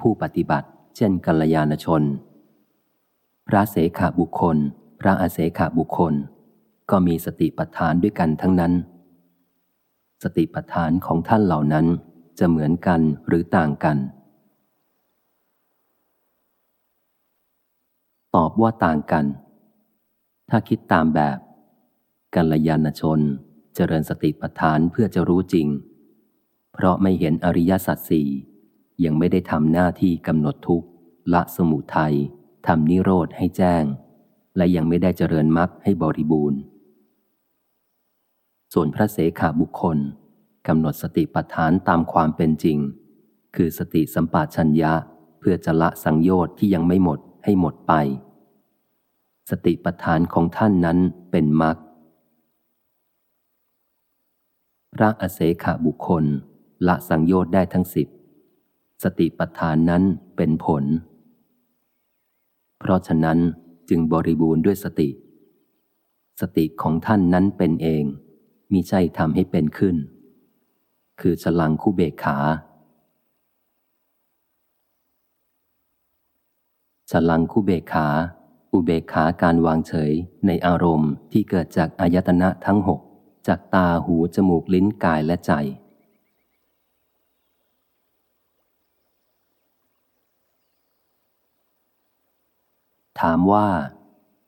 ผู้ปฏิบัติ เช่นกัลยาณชน พระเสขบุคคล พระอาเสขบุคคล ก็มีสติปัฏฐานด้วยกันทั้งนั้น สติปัฏฐานของท่านเหล่านั้นจะเหมือนกันหรือต่างกัน ตอบว่าต่างกัน ถ้าคิดตามแบบกัลยาณชนเจริญสติปัฏฐานเพื่อจะรู้จริง เพราะไม่เห็นอริยสัจสี่ยังไม่ได้ทำหน้าที่กำหนดทุกข์ละสมุทัยทำนิโรธให้แจ้ง และยังไม่ได้เจริญมรรคให้บริบูรณ์ ส่วนพระเสขาบุคคลกำหนดสติปัฏฐานตามความเป็นจริง คือสติสัมปชัญญะเพื่อจะละสังโยชน์ที่ยังไม่หมดให้หมดไป สติปัฏฐานของท่านนั้นเป็นมรรคพระอเสขบุคคล ละสังโยชน์ได้ทั้งสิบสติปัฏฐานนั้นเป็นผล เพราะฉะนั้นจึงบริบูรณ์ด้วยสติ สติของท่านนั้นเป็นเองมิใช่ทำให้เป็นขึ้น คือฉลังคู่เบกขาฉลังคู่เบกขา อุเบกขาการวางเฉยในอารมณ์ที่เกิดจากอายตนะทั้งหกจากตาหูจมูกลิ้นกายและใจ ถามว่า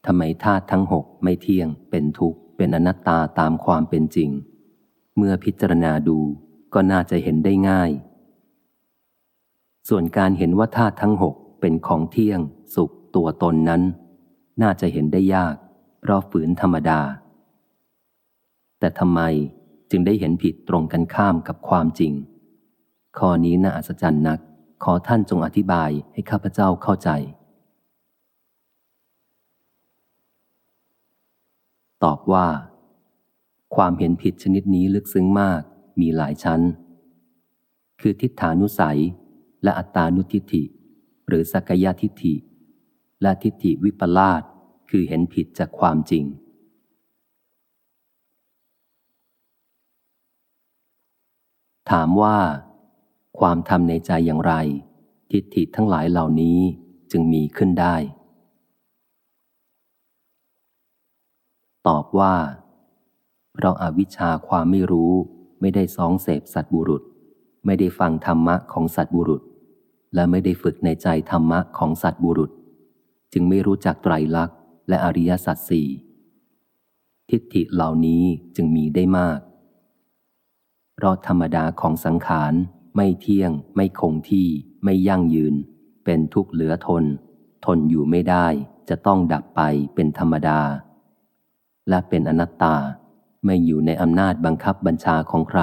ทำไมธาตุทั้งหกไม่เที่ยง เป็นทุกข์ เป็นอนัตตาตามความเป็นจริง เมื่อพิจารณาดูก็น่าจะเห็นได้ง่าย ส่วนการเห็นว่าธาตุทั้งหกเป็นของเที่ยง สุขตัวตนนั้น น่าจะเห็นได้ยาก เพราะฝืนธรรมดา แต่ทำไมจึงได้เห็นผิดตรงกันข้ามกับความจริง ข้อนี้น่าอัศจรรย์นัก ขอท่านจงอธิบายให้ข้าพเจ้าเข้าใจ ตอบว่า ความเห็นผิดชนิดนี้ลึกซึ้งมากมีหลายชั้น คือทิฏฐานุสัย และอัตตานุทิฏฐิ หรือสักยทิฏฐิ และทิฏฐิวิปลาสคือเห็นผิดจากความจริง ถามว่า ความทำในใจอย่างไร ทิฏฐิทั้งหลายเหล่านี้จึงมีขึ้นได้ ตอบว่า เพราะอาวิชชาความไม่รู้ไม่ได้สองเสพสัตบุรุษ ไม่ได้ฟังธรรมะของสัตบุรุษ และไม่ได้ฝึกในใจธรรมะของสัตบุรุษ จึงไม่รู้จักไตรลักษณ์และอริยสัจสี่ทิฏฐิเหล่านี้จึงมีได้มาก เพราะธรรมดาของสังขารไม่เที่ยง ไม่คงที่ ไม่ยั่งยืน เป็นทุกข์เหลือทน ทนอยู่ไม่ได้จะต้องดับไปเป็นธรรมดา และเป็นอนัตตาไม่อยู่ในอำนาจบังคับบัญชาของใคร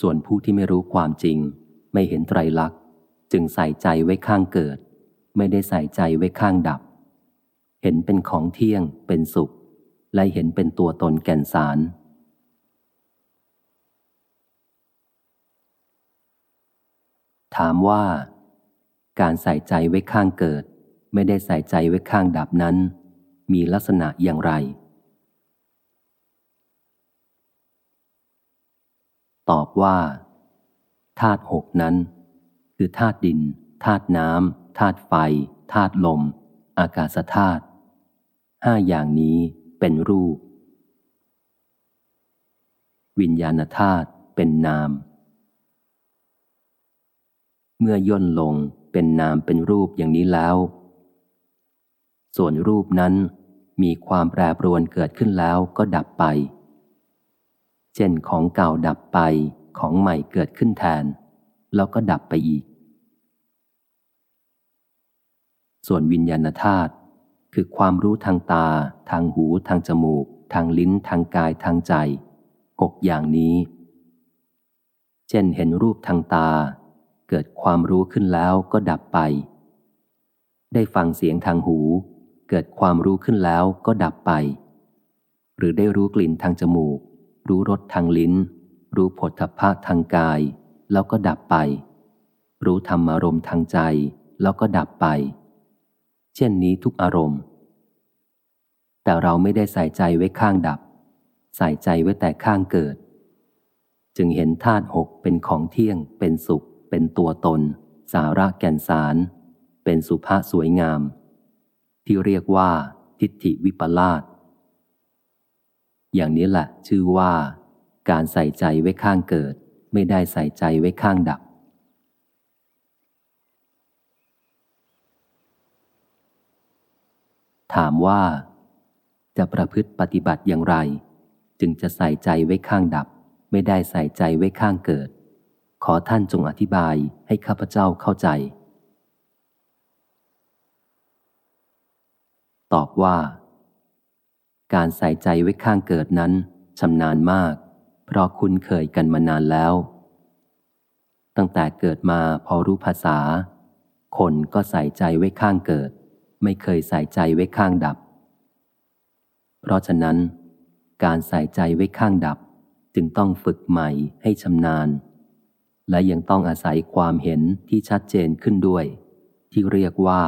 ส่วนผู้ที่ไม่รู้ความจริง ไม่เห็นไตรลักษณ์ จึงใส่ใจไว้ข้างเกิด ไม่ได้ใส่ใจไว้ข้างดับ เห็นเป็นของเที่ยง เป็นสุข และเห็นเป็นตัวตนแก่นสาร ถามว่า การใส่ใจไว้ข้างเกิด ไม่ได้ใส่ใจไว้ข้างดับนั้น มีลักษณะอย่างไร ตอบว่าธาตุหกนั้น คือธาตุดินธาตุน้ำธาตุไฟธาตุลม อากาศธาตุห้าอย่างนี้เป็นรูป วิญญาณธาตุเป็นนาม เมื่อย่นลงเป็นนามเป็นรูปอย่างนี้แล้ว ส่วนรูปนั้น มีความแปรปรวนเกิดขึ้นแล้วก็ดับไป เช่นของเก่าดับไปของใหม่เกิดขึ้นแทน แล้วก็ดับไปอีก ส่วนวิญญาณธาตุคือความรู้ทางตา ทางหู ทางจมูก ทางลิ้น ทางกาย ทางใจ หกอย่างนี้ เช่นเห็นรูปทางตา เกิดความรู้ขึ้นแล้วก็ดับไป ได้ฟังเสียงทางหู เกิดความรู้ขึ้นแล้วก็ดับไป หรือได้รู้กลิ่นทางจมูก รู้รสทางลิ้น รู้ผลทพะทางกาย แล้วก็ดับไป รู้ธรรมอารมณ์ทางใจ แล้วก็ดับไป เช่นนี้ทุกอารมณ์ แต่เราไม่ได้ใส่ใจไว้ข้างดับ ใส่ใจไว้แต่ข้างเกิด จึงเห็นธาตุหกเป็นของเที่ยง เป็นสุข เป็นตัวตน สาระแก่นสาร เป็นสุภาษสวยงาม ที่เรียกว่า ทิฏฐิวิปลาสอย่างนี้แหละชื่อว่า การใส่ใจไว้ข้างเกิด ไม่ได้ใส่ใจไว้ข้างดับ ถามว่า จะประพฤติปฏิบัติอย่างไร จึงจะใส่ใจไว้ข้างดับ ไม่ได้ใส่ใจไว้ข้างเกิด ขอท่านจงอธิบายให้ข้าพเจ้าเข้าใจ ตอบว่า การใส่ใจไว้ข้างเกิดนั้นชำนาญมาก เพราะคุ้นเคยกันมานานแล้ว ตั้งแต่เกิดมาพอรู้ภาษา คนก็ใส่ใจไว้ข้างเกิด ไม่เคยใส่ใจไว้ข้างดับ เพราะฉะนั้น การใส่ใจไว้ข้างดับจึงต้องฝึกใหม่ให้ชำนาญ และยังต้องอาศัยความเห็นที่ชัดเจนขึ้นด้วย ที่เรียกว่า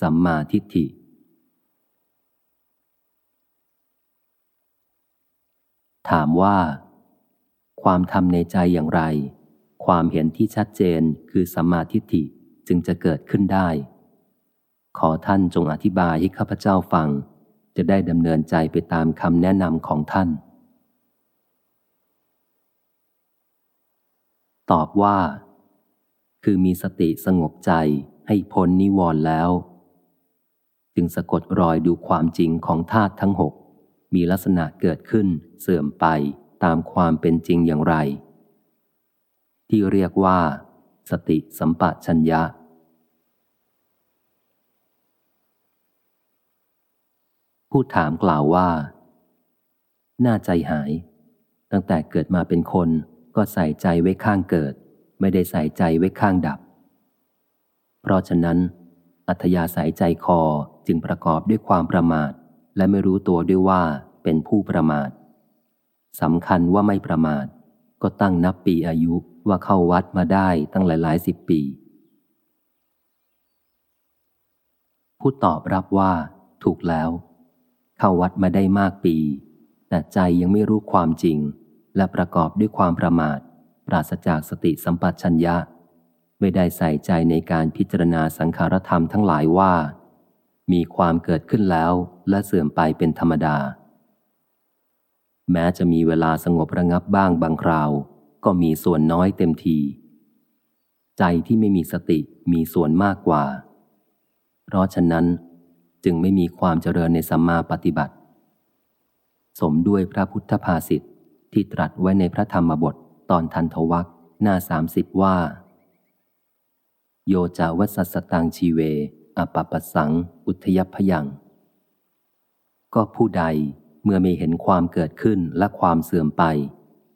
สัมมาทิฏฐิ ถามว่า ความทำในใจอย่างไร ความเห็นที่ชัดเจนคือสัมมาทิฏฐิจึงจะเกิดขึ้นได้ ขอท่านจงอธิบายให้ข้าพเจ้าฟัง จะได้ดำเนินใจไปตามคำแนะนำของท่าน ตอบว่า คือมีสติสงบใจให้พ้นนิวรณ์แล้ว จึงสะกดรอยดูความจริงของธาตุทั้งหก มีลักษณะเกิดขึ้น เสื่อมไปตามความเป็นจริงอย่างไร ที่เรียกว่า สติสัมปชัญญะ ผู้ถามกล่าวว่า น่าใจหาย ตั้งแต่เกิดมาเป็นคนก็ใส่ใจไว้ข้างเกิด ไม่ได้ใส่ใจไว้ข้างดับ เพราะฉะนั้น อัธยาศัยใจคอจึงประกอบด้วยความประมาท และไม่รู้ตัวด้วยว่าเป็นผู้ประมาทสำคัญว่าไม่ประมาท ก็ตั้งนับปีอายุว่าเข้าวัดมาได้ตั้งหลายหลายสิบปี ผู้ตอบรับว่า ถูกแล้ว เข้าวัดมาได้มากปี แต่ใจยังไม่รู้ความจริง และประกอบด้วยความประมาท ปราศจากสติสัมปชัญญะ ไม่ได้ใส่ใจในการพิจารณาสังขารธรรมทั้งหลายว่า มีความเกิดขึ้นแล้วและเสื่อมไปเป็นธรรมดา แม้จะมีเวลาสงบระงับบ้างบางคราว ก็มีส่วนน้อยเต็มที ใจที่ไม่มีสติมีส่วนมากกว่า เพราะฉะนั้นจึงไม่มีความเจริญในสัมมาปฏิบัติ สมด้วยพระพุทธภาษิตที่ตรัสไว้ในพระธรรมบทตอนทันทวักหน้าสามสิบว่า โยจาวัสสตังชีเว อปปสัง อุทยพยัง ก็ผู้ใดเมื่อไม่เห็นความเกิดขึ้นและความเสื่อมไป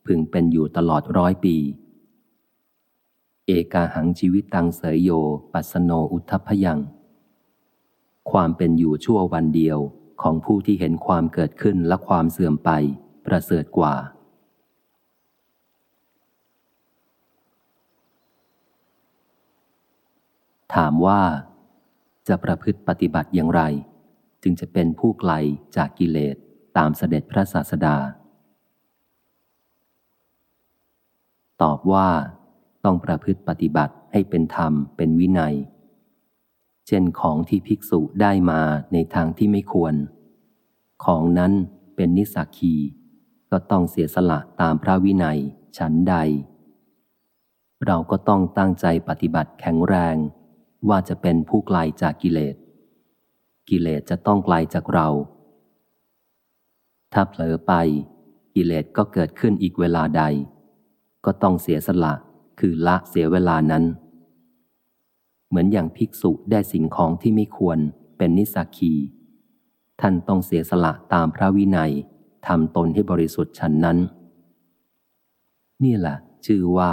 พึงเป็นอยู่ตลอดร้อยปี เอกาหังชีวิตตังเสยโย ปัสโนอุทพยัง ความเป็นอยู่ชั่ววันเดียวของผู้ที่เห็นความเกิดขึ้นและความเสื่อมไป ประเสริฐกว่า ถามว่า จะประพฤติปฏิบัติอย่างไร จึงจะเป็นผู้ไกลจากกิเลสตามเสด็จพระศาสดา ตอบว่าต้องประพฤติปฏิบัติให้เป็นธรรมเป็นวินัย เช่นของที่ภิกษุได้มาในทางที่ไม่ควร ของนั้นเป็นนิสักคีก็ต้องเสียสละตามพระวินัย ฉันใด เราก็ต้องตั้งใจปฏิบัติแข็งแรง ว่าจะเป็นผู้ไกลจากกิเลส กิเลสจะต้องไกลจากเรา ถ้าเผลอไป กิเลสก็เกิดขึ้นอีกเวลาใด ก็ต้องเสียสละคือละเสียเวลานั้น เหมือนอย่างภิกษุได้สิ่งของที่ไม่ควรเป็นนิสักีท่านต้องเสียสละตามพระวินัยทำตนให้บริสุทธิ์ฉันนั้น นี่แหละชื่อว่า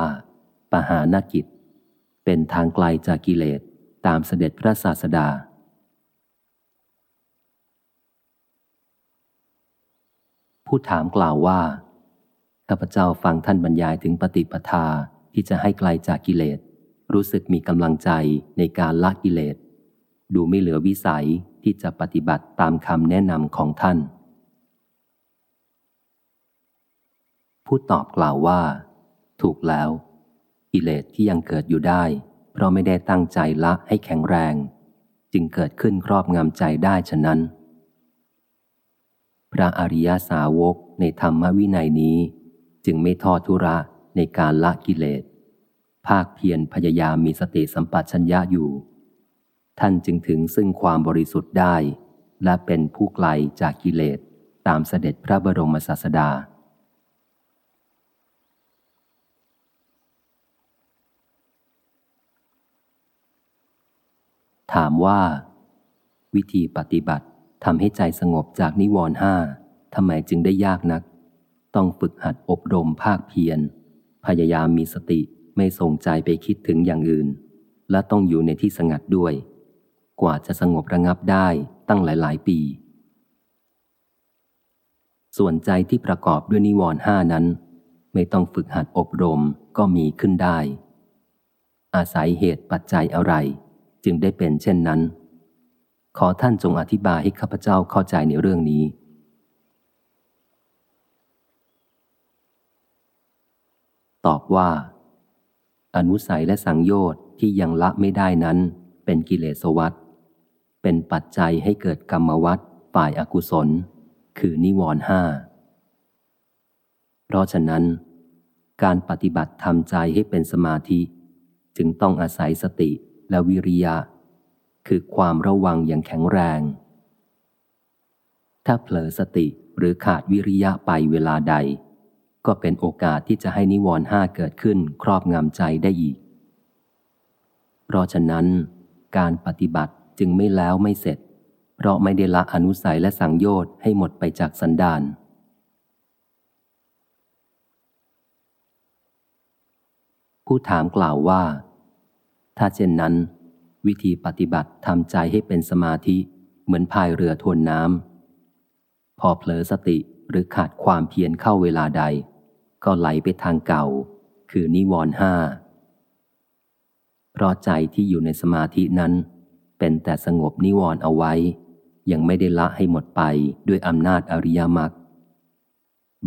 ปหานกิจ เป็นทางไกลจากกิเลส ตามเสด็จพระศาสดา ผู้ถามกล่าวว่าข้าพเจ้าฟังท่านบรรยายถึงปฏิปทาที่จะให้ไกลจากกิเลส รู้สึกมีกำลังใจในการละกิเลส ดูไม่เหลือวิสัยที่จะปฏิบัติตามคำแนะนำของท่าน ผู้ตอบกล่าวว่า ถูกแล้ว กิเลสที่ยังเกิดอยู่ได้ เพราะไม่ได้ตั้งใจละให้แข็งแรง จึงเกิดขึ้นครอบงำใจได้ฉะนั้น พระอริยาสาวกในธรรมวินัยนี้ จึงไม่ทอดทุระในการละกิเลส ภาคเพียรพยายามมีสติสัมปชัญญะอยู่ ท่านจึงถึงซึ่งความบริสุทธิ์ได้ และเป็นผู้ไกลจากกิเลสตามเสด็จพระบรมศาสดา ถามว่า วิธีปฏิบัติทำให้ใจสงบจากนิวรณ์ห้าทำไมจึงได้ยากนัก ต้องฝึกหัดอบรมภาคเพียร พยายามมีสติไม่ส่งใจไปคิดถึงอย่างอื่น และต้องอยู่ในที่สงัดด้วย กว่าจะสงบระงับได้ตั้งหลาย ๆ ปี ส่วนใจที่ประกอบด้วยนิวรณ์ห้านั้น ไม่ต้องฝึกหัดอบรมก็มีขึ้นได้ อาศัยเหตุปัจจัยอะไร จึงได้เป็นเช่นนั้น ขอท่านจงอธิบายให้ข้าพเจ้าเข้าใจในเรื่องนี้ ตอบว่า อนุสัยและสังโยชน์ที่ยังละไม่ได้นั้น เป็นกิเลสวัตเป็นปัจจัยให้เกิดกรรมวัตฝ่ายอากุศล คือนิวรห้าเพราะฉะนั้น การปฏิบัติทำใจให้เป็นสมาธิ จึงต้องอาศัยสติ และวิริยะ คือความระวังอย่างแข็งแรง ถ้าเผลอสติหรือขาดวิริยะไปเวลาใด ก็เป็นโอกาสที่จะให้นิวรณ์ห้าเกิดขึ้นครอบงำใจได้อีก เพราะฉะนั้น การปฏิบัติจึงไม่แล้วไม่เสร็จ เพราะไม่ได้ละอนุสัยและสังโยชน์ให้หมดไปจากสันดานผู้ถามกล่าวว่า ถ้าเช่นนั้น วิธีปฏิบัติทำใจให้เป็นสมาธิเหมือนพายเรือทวนน้ำพอเผลอสติหรือขาดความเพียรเข้าเวลาใด ก็ไหลไปทางเก่า คือนิวรห้าเพราะใจที่อยู่ในสมาธินั้น เป็นแต่สงบนิวรณ์เอาไว้ ยังไม่ได้ละให้หมดไปด้วยอำนาจอริยมรรค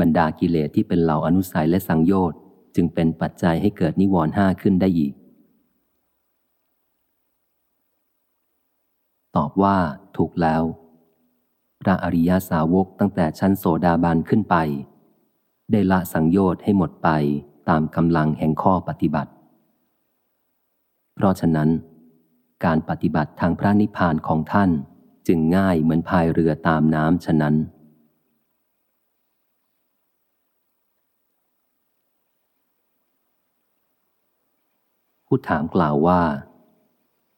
บรรดากิเลสที่เป็นเหล่าอนุสัยและสังโยชน์จึงเป็นปัจจัยให้เกิดนิวรณ์ห้าขึ้นได้อีก ตอบว่าถูกแล้ว พระอริยาสาวกตั้งแต่ชั้นโสดาบันขึ้นไป ได้ละสังโยชน์ให้หมดไปตามกำลังแห่งข้อปฏิบัติ เพราะฉะนั้น การปฏิบัติทางพระนิพพานของท่านจึงง่ายเหมือนพายเรือตามน้ำฉะนั้น ผู้ถามกล่าวว่า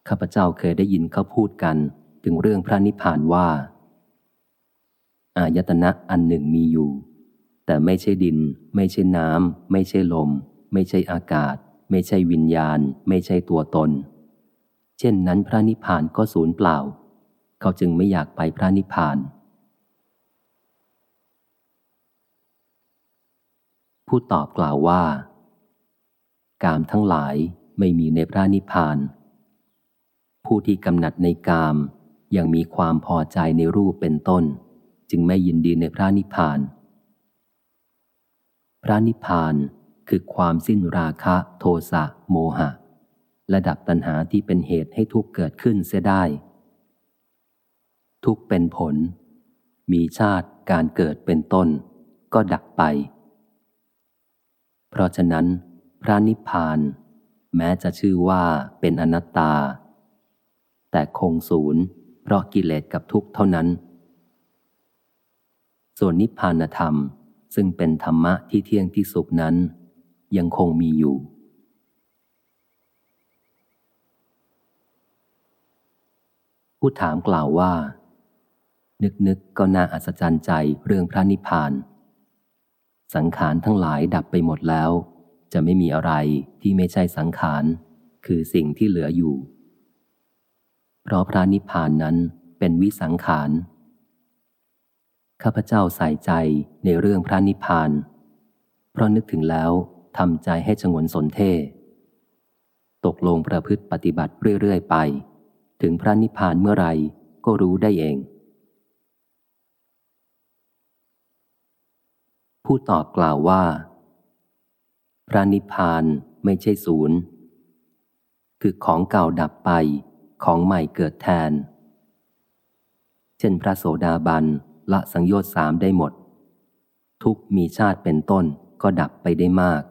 ข้าพเจ้าเคยได้ยินเขาพูดกัน ถึงเรื่องพระนิพพานว่า อายตนะอันหนึ่งมีอยู่ แต่ไม่ใช่ดิน ไม่ใช่น้ำไม่ใช่ลม ไม่ใช่อากาศ ไม่ใช่วิญญาณ ไม่ใช่ตัวตน เช่นนั้นพระนิพพานก็สูญเปล่า เขาจึงไม่อยากไปพระนิพพาน ผู้ตอบกล่าวว่า กามทั้งหลายไม่มีในพระนิพพาน ผู้ที่กำหนัดในกาม ยังมีความพอใจในรูปเป็นต้น จึงไม่ยินดีในพระนิพพาน พระนิพพานคือความสิ้นราคะโทสะโมหะและดับตัณหาที่เป็นเหตุให้ทุกเกิดขึ้นเสียได้ ทุกเป็นผล มีชาติการเกิดเป็นต้น ก็ดับไป เพราะฉะนั้น พระนิพพาน แม้จะชื่อว่าเป็นอนัตตา แต่คงศูนย์ เพราะกิเลสกับทุกข์เท่านั้น ส่วนนิพพานธรรมซึ่งเป็นธรรมะที่เที่ยงที่สุขนั้น ยังคงมีอยู่ ผู้ถามกล่าวว่า นึกนึกก็น่าอัศจรรย์ใจเรื่องพระนิพพาน สังขารทั้งหลายดับไปหมดแล้ว จะไม่มีอะไรที่ไม่ใช่สังขาร คือสิ่งที่เหลืออยู่ ราะพระนิพพานนั้นเป็นวิสังขาร ข้าพเจ้าใส่ใจในเรื่องพระนิพพาน เพราะนึกถึงแล้วทำใจให้จงวนสนเทตกลงประพฤติปฏิบัติเรื่อยๆไป ถึงพระนิพพานเมื่อไรก็รู้ได้เอง ผู้ตอบกล่าวว่า พระนิพพานไม่ใช่ศูนย์ คือของเก่าดับไป ของใหม่เกิดแทน เช่นพระโสดาบันละสังโยชน์สามได้หมด ทุกมีชาติเป็นต้นก็ดับไปได้มาก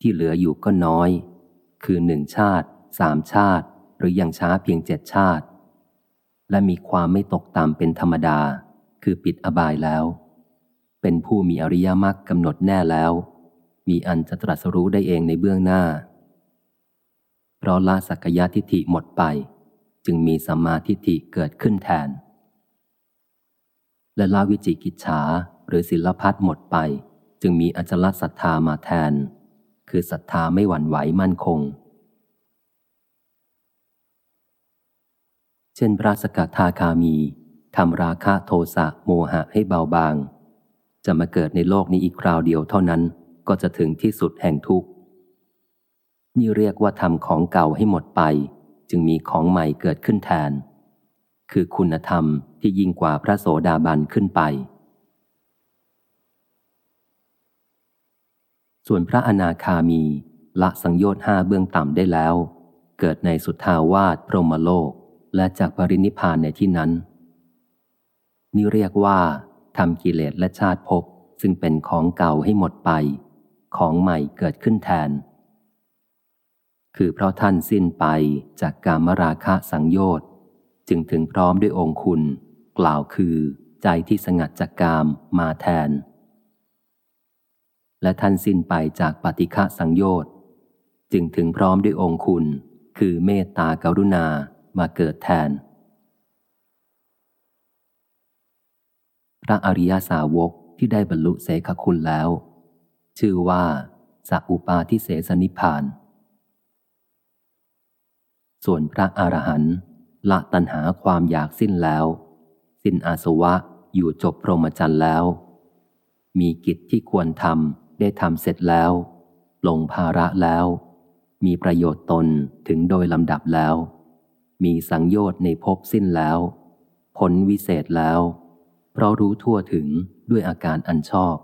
ที่เหลืออยู่ก็น้อย คือหนึ่งชาติสามชาติ หรือยังช้าเพียงเจ็ดชาติ และมีความไม่ตกต่ำเป็นธรรมดา คือปิดอบายแล้ว เป็นผู้มีอริยมรรคกำหนดแน่แล้ว มีอันจะตรัสรู้ได้เองในเบื้องหน้า เพราะละสักยะทิฏฐิหมดไป จึงมีสัมมาทิฏฐิเกิดขึ้นแทน และละวิจิกิจฉาหรือศิลพัฒหมดไป จึงมีอจลศรัทธามาแทน คือศรัทธาไม่หวั่นไหวมั่นคง เช่นพระสกทาคามีทำราคะโทสะโมหะให้เบาบาง จะมาเกิดในโลกนี้อีกคราวเดียวเท่านั้นก็จะถึงที่สุดแห่งทุกข์ นี่เรียกว่าทำของเก่าให้หมดไป จึงมีของใหม่เกิดขึ้นแทน คือคุณธรรมที่ยิ่งกว่าพระโสดาบันขึ้นไป ส่วนพระอนาคามีละสังโยชน์ห้าเบื้องต่ำได้แล้ว เกิดในสุทธาวาสพรหมโลก และจากปรินิพานในที่นั้น นี่เรียกว่าทำกิเลสและชาติภพซึ่งเป็นของเก่าให้หมดไป ของใหม่เกิดขึ้นแทน คือเพราะท่านสิ้นไปจากการมราคะสังโยชน์ จึงถึงพร้อมด้วยองคุณ กล่าวคือใจที่สงัดจากกามมาแทน และท่านสิ้นไปจากปฏิฆะสังโยชน์ จึงถึงพร้อมด้วยองคุณ คือเมตตากรุณามาเกิดแทน พระอริยาสาวกที่ได้บรรลุเสขคุณแล้ว ชื่อว่าสัอุปาทิเสสนิพาน ส่วนพระอรหันต์ละตัณหาความอยากสิ้นแล้ว สิ้นอาสวะอยู่จบพรหมจรรย์แล้ว มีกิจที่ควรทำได้ทำเสร็จแล้ว ลงภาระแล้ว มีประโยชน์ตนถึงโดยลำดับแล้ว มีสังโยชน์ในภพสิ้นแล้วผลวิเศษแล้ว เพราะรู้ทั่วถึงด้วยอาการอันชอบ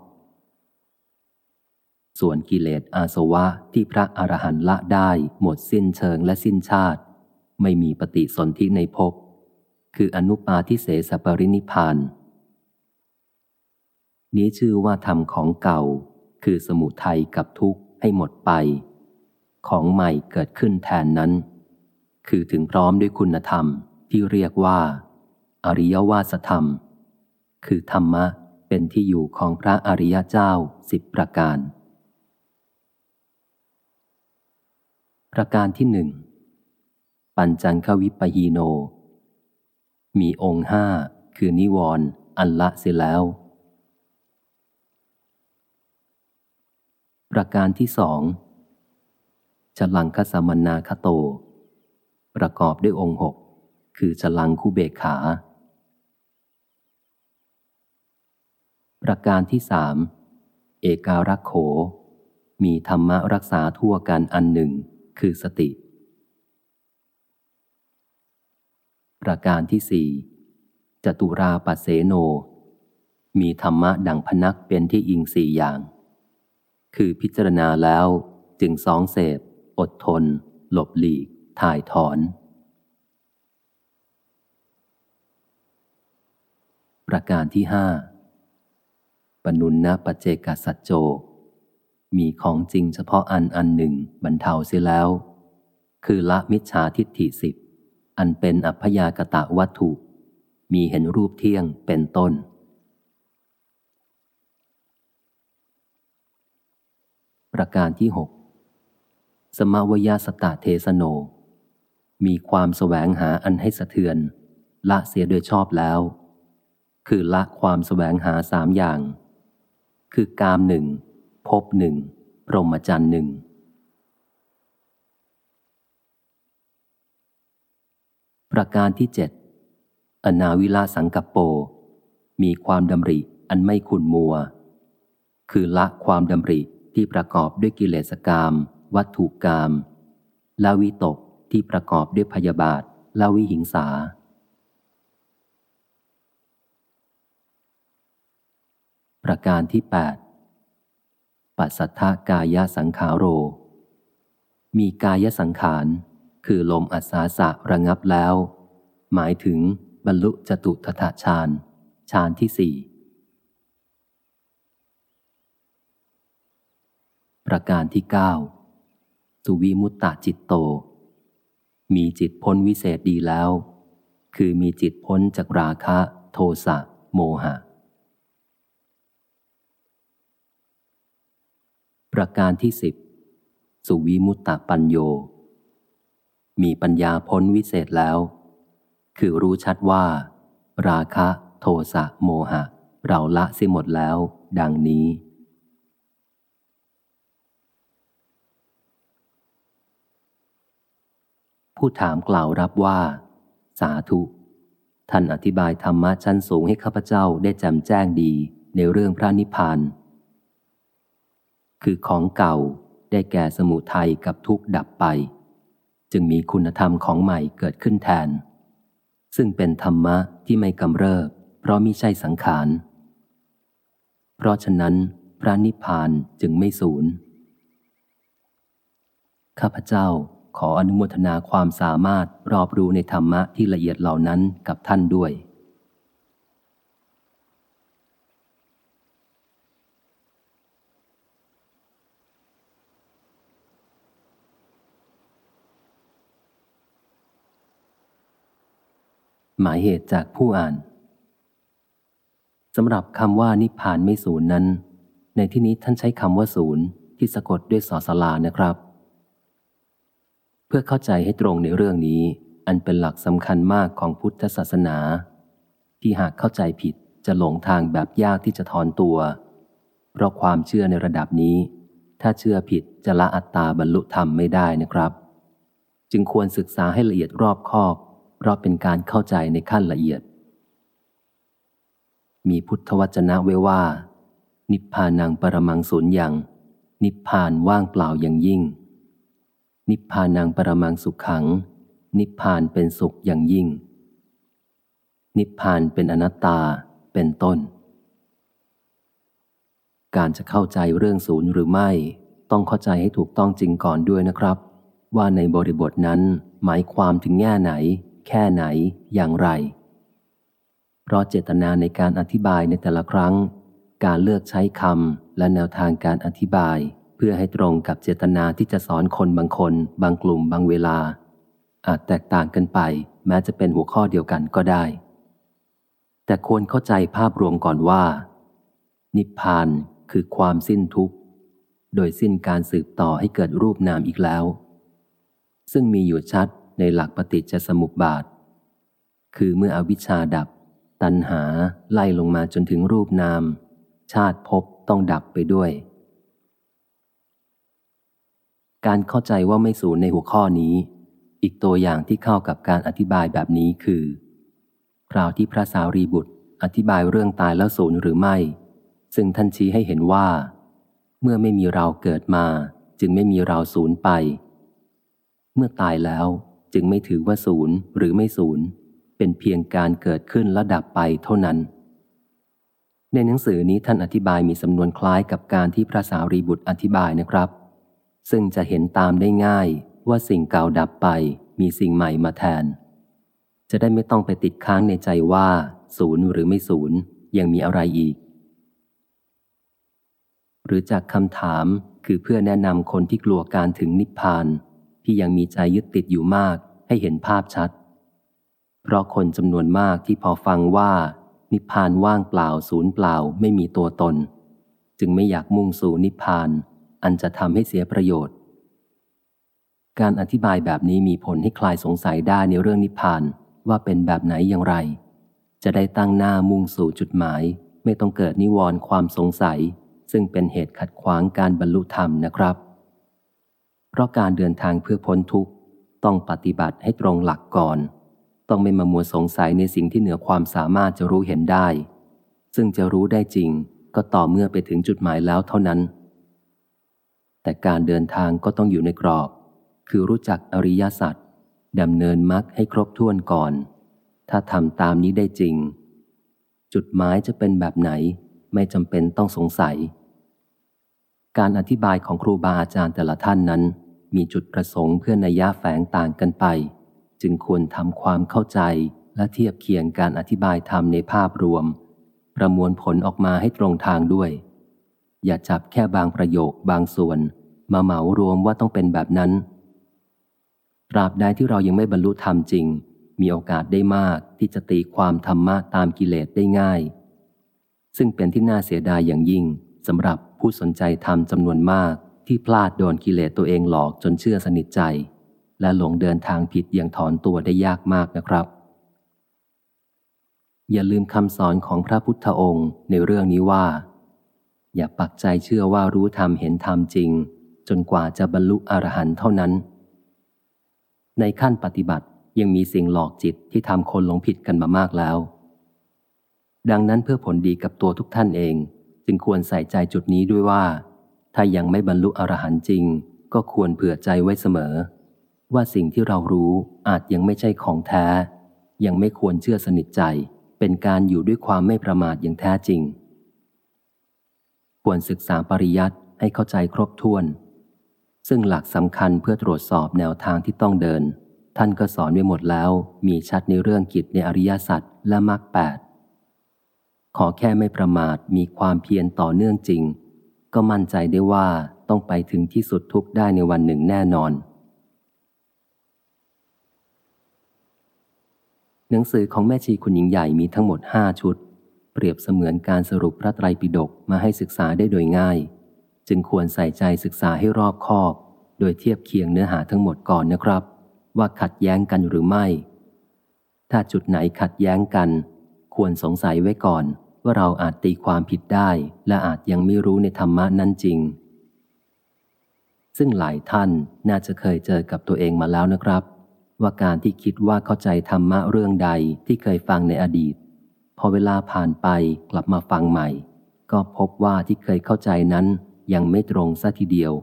ส่วนกิเลสอาสวะที่พระอรหันต์ละได้หมดสิ้นเชิงและสิ้นชาติ ไม่มีปฏิสนธิในภพ คืออนุปาทิเสสปรินิพาน นี้ชื่อว่าธรรมของเก่า คือสมุทัยกับทุกข์ให้หมดไป ของใหม่เกิดขึ้นแทนนั้น คือถึงพร้อมด้วยคุณธรรมที่เรียกว่า อริยวาสธรรม คือธรรมะเป็นที่อยู่ของพระอริยเจ้าสิบประการ ประการที่หนึ่ง ปัญจังควิปยีโน มีองค์ห้าคือนิวรณ์อันละเสียแล้ว ประการที่สองฉลังคสมนาคโต ประกอบด้วยองค์หกคือฉลังคูเบกขา ประการที่สามเอการักโข มีธรรมะรักษาทั่วกันอันหนึ่งคือสติ ประการที่สี่จตุราปัสเสโน มีธรรมะดังพนักเป็นที่อิงสี่อย่าง คือพิจารณาแล้วจึงสองเสพ อดทน หลบหลีก ถ่ายถอน ประการที่ห้าปนุนนะปเจกสัจโจ มีของจริงเฉพาะอันอันหนึ่งบรรเทาเสียแล้ว คือละมิจฉาทิฏฐิสิบ อันเป็นอัพยากตะวัตถุ มีเห็นรูปเที่ยงเป็นต้น ประการที่หกสมวยาสตาเทสโน มีความแสวงหาอันให้สะเทือน ละเสียโดยชอบแล้ว คือละความแสวงหาสามอย่าง คือกามหนึ่งภพหนึ่ง พรหมจรรย์หนึ่ง ประการที่เจ็ดอนาวิลาสังกปโป มีความดำริอันไม่ขุนมัว คือละความดำริที่ประกอบด้วยกิเลสกรรมวัตถุกรรมและวิตกที่ประกอบด้วยพยาบาทและวิหิงสา ประการที่ 8 ปัสสัทธกายสังขาโร มีกายสังขาร คือลมอัศาสะระงับแล้ว หมายถึงบรรลุจตุทถฌานฌานที่สี่ประการที่เก้าสุวิมุตตจิตโต มีจิตพ้นวิเศษดีแล้ว คือมีจิตพ้นจากราคะ โทสะโมหะ ประการที่สิบสุวิมุตตปัญโย มีปัญญาพ้นวิเศษแล้ว คือรู้ชัดว่า ราคะ โทสะโมหะ เราละเสียหมดแล้ว ดังนี้ ผู้ถามกล่าวรับว่า สาธุ ท่านอธิบายธรรมะชั้นสูงให้ข้าพเจ้าได้แจำแจ้งดีในเรื่องพระนิพพาน คือของเก่าได้แก่สมุทัยกับทุกข์ดับไป จึงมีคุณธรรมของใหม่เกิดขึ้นแทน ซึ่งเป็นธรรมะที่ไม่กำเริบ เพราะมิใช่สังขาร เพราะฉะนั้น พระนิพพานจึงไม่สูญข้าพเจ้าขออนุโมทนาความสามารถรอบรู้ในธรรมะที่ละเอียดเหล่านั้นกับท่านด้วย หมายเหตุจากผู้อ่านสำหรับคำว่านิพพานไม่ศูนย์นั้น ในที่นี้ท่านใช้คำว่าศูนย์ที่สะกดด้วยสอสลานะครับ เพื่อเข้าใจให้ตรงในเรื่องนี้ อันเป็นหลักสำคัญมากของพุทธศาสนา ที่หากเข้าใจผิดจะหลงทางแบบยากที่จะถอนตัว เพราะความเชื่อในระดับนี้ ถ้าเชื่อผิดจะละอัตตาบรรลุธรรมไม่ได้นะครับ จึงควรศึกษาให้ละเอียดรอบคอบ เพราะเป็นการเข้าใจในขั้นละเอียด มีพุทธวจนะไว้ว่า นิพพานังปรมังสุญญ์ยังนิพพานว่างเปล่าอย่างยิ่ง นิพพานังปรมังสุขขัง นิพพานเป็นสุขอย่างยิ่ง นิพพานเป็นอนัตตาเป็นต้น การจะเข้าใจเรื่องศูนย์หรือไม่ ต้องเข้าใจให้ถูกต้องจริงก่อนด้วยนะครับ ว่าในบริบทนั้นหมายความถึงแง่ไหน แค่ไหนอย่างไร เพราะเจตนาในการอธิบายในแต่ละครั้ง การเลือกใช้คำและแนวทางการอธิบาย เพื่อให้ตรงกับเจตนาที่จะสอนคนบางคน บางกลุ่มบางเวลา อาจแตกต่างกันไป แม้จะเป็นหัวข้อเดียวกันก็ได้ แต่ควรเข้าใจภาพรวมก่อนว่า นิพพานคือความสิ้นทุกข์ โดยสิ้นการสืบต่อให้เกิดรูปนามอีกแล้ว ซึ่งมีอยู่ชัด ในหลักปฏิจจสมุปบาท คือเมื่ออวิชชาดับ ตัณหาไล่ลงมาจนถึงรูปนาม ชาติภพต้องดับไปด้วย การเข้าใจว่าไม่สูญในหัวข้อนี้ อีกตัวอย่างที่เข้ากับการอธิบายแบบนี้คือคราวที่พระสารีบุตร อธิบายเรื่องตายแล้วสูญหรือไม่ ซึ่งท่านชี้ให้เห็นว่า เมื่อไม่มีเราเกิดมา จึงไม่มีเราสูญไป เมื่อตายแล้ว จึงไม่ถือว่าศูนย์หรือไม่ศูนย์ เป็นเพียงการเกิดขึ้นและดับไปเท่านั้น ในหนังสือนี้ท่านอธิบายมีสำนวนคล้ายกับการที่พระสารีบุตรอธิบายนะครับ ซึ่งจะเห็นตามได้ง่ายว่าสิ่งเก่าดับไป มีสิ่งใหม่มาแทน จะได้ไม่ต้องไปติดค้างในใจว่า ศูนย์หรือไม่ศูนย์ยังมีอะไรอีก หรือจากคำถามคือเพื่อแนะนำคนที่กลัวการถึงนิพพาน ที่ยังมีใจยึดติดอยู่มากให้เห็นภาพชัด เพราะคนจำนวนมากที่พอฟังว่า นิพพานว่างเปล่าศูนย์เปล่าไม่มีตัวตน จึงไม่อยากมุ่งสู่นิพพาน อันจะทำให้เสียประโยชน์ การอธิบายแบบนี้มีผลให้คลายสงสัยได้ในเรื่องนิพพานว่าเป็นแบบไหนอย่างไร จะได้ตั้งหน้ามุ่งสู่จุดหมาย ไม่ต้องเกิดนิวรณ์ความสงสัย ซึ่งเป็นเหตุขัดขวางการบรรลุธรรมนะครับ เพราะการเดินทางเพื่อพ้นทุกข์ต้องปฏิบัติให้ตรงหลักก่อน ต้องไม่มามัวสงสัยในสิ่งที่เหนือความสามารถจะรู้เห็นได้ ซึ่งจะรู้ได้จริงก็ต่อเมื่อไปถึงจุดหมายแล้วเท่านั้น แต่การเดินทางก็ต้องอยู่ในกรอบ คือรู้จักอริยสัจดำเนินมรรคให้ครบถ้วนก่อน ถ้าทำตามนี้ได้จริง จุดหมายจะเป็นแบบไหนไม่จำเป็นต้องสงสัย การอธิบายของครูบาอาจารย์แต่ละท่านนั้น มีจุดประสงค์เพื่อนัยยะแฝงต่างกันไป จึงควรทำความเข้าใจและเทียบเคียงการอธิบายธรรมในภาพรวม ประมวลผลออกมาให้ตรงทางด้วย อย่าจับแค่บางประโยคบางส่วน มาเหมารวมว่าต้องเป็นแบบนั้น ตราบใดที่เรายังไม่บรรลุธรรมจริง มีโอกาสได้มากที่จะตีความธรรมะตามกิเลสได้ง่าย ซึ่งเป็นที่น่าเสียดายอย่างยิ่ง สำหรับผู้สนใจธรรมจำนวนมากที่พลาดโดนกิเลสตัวเองหลอกจนเชื่อสนิทใจ และหลงเดินทางผิดอย่างถอนตัวได้ยากมากนะครับ อย่าลืมคำสอนของพระพุทธองค์ในเรื่องนี้ว่า อย่าปักใจเชื่อว่ารู้ธรรมเห็นธรรมจริง จนกว่าจะบรรลุอรหันต์เท่านั้น ในขั้นปฏิบัติยังมีสิ่งหลอกจิตที่ทำคนหลงผิดกันมามากแล้ว ดังนั้นเพื่อผลดีกับตัวทุกท่านเอง จึงควรใส่ใจจุดนี้ด้วยว่า ถ้ายังไม่บรรลุอรหันต์จริง ก็ควรเผื่อใจไว้เสมอ ว่าสิ่งที่เรารู้อาจยังไม่ใช่ของแท้ ยังไม่ควรเชื่อสนิทใจ เป็นการอยู่ด้วยความไม่ประมาทอย่างแท้จริง ควรศึกษาปริยัติให้เข้าใจครบถ้วน ซึ่งหลักสำคัญเพื่อตรวจสอบแนวทางที่ต้องเดิน ท่านก็สอนไว้หมดแล้ว มีชัดในเรื่องกิจในอริยสัจและมรรคแปด ขอแค่ไม่ประมาทมีความเพียรต่อเนื่องจริง ก็มั่นใจได้ว่าต้องไปถึงที่สุดทุกได้ในวันหนึ่งแน่นอน หนังสือของแม่ชีคุณหญิงใหญ่มีทั้งหมดห้าชุด เปรียบเสมือนการสรุปพระไตรปิฎกมาให้ศึกษาได้โดยง่าย จึงควรใส่ใจศึกษาให้รอบคอบ โดยเทียบเคียงเนื้อหาทั้งหมดก่อนนะครับ ว่าขัดแย้งกันหรือไม่ ถ้าจุดไหนขัดแย้งกัน ควรสงสัยไว้ก่อน ว่าเราอาจตีความผิดได้ และอาจยังไม่รู้ในธรรมะนั้นจริง ซึ่งหลายท่านน่าจะเคยเจอกับตัวเองมาแล้วนะครับ ว่าการที่คิดว่าเข้าใจธรรมะเรื่องใดที่เคยฟังในอดีต พอเวลาผ่านไปกลับมาฟังใหม่ ก็พบว่าที่เคยเข้าใจนั้นยังไม่ตรงซะทีเดียว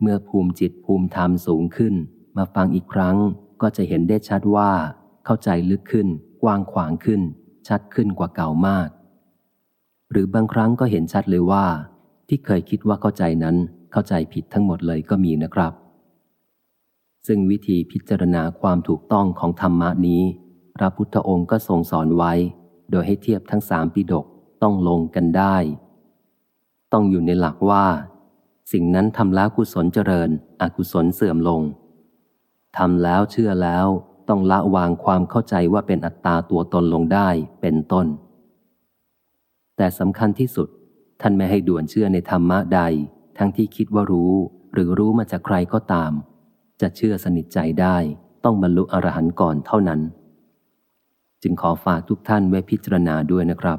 เมื่อภูมิจิตภูมิธรรมสูงขึ้น มาฟังอีกครั้งก็จะเห็นได้ชัดว่า เข้าใจลึกขึ้น กว้างขวางขึ้น ชัดขึ้นกว่าเก่ามาก หรือบางครั้งก็เห็นชัดเลยว่า ที่เคยคิดว่าเข้าใจนั้นเข้าใจผิดทั้งหมดเลยก็มีนะครับ ซึ่งวิธีพิจารณาความถูกต้องของธรรมะนี้ พระพุทธองค์ก็ทรงสอนไว้ โดยให้เทียบทั้งสามปิดกต้องลงกันได้ ต้องอยู่ในหลักว่า สิ่งนั้นทำแล้วกุศลเจริญ อกุศลเสื่อมลงทำแล้วเชื่อแล้ว ต้องละวางความเข้าใจว่าเป็นอัตตาตัวตนลงได้เป็นต้น แต่สำคัญที่สุด ท่านไม่ให้ด่วนเชื่อในธรรมะใด ทั้งที่คิดว่ารู้ หรือรู้มาจากใครก็ตาม จะเชื่อสนิทใจได้ต้องบรรลุอรหันต์ก่อนเท่านั้น จึงขอฝากทุกท่านไว้พิจารณาด้วยนะครับ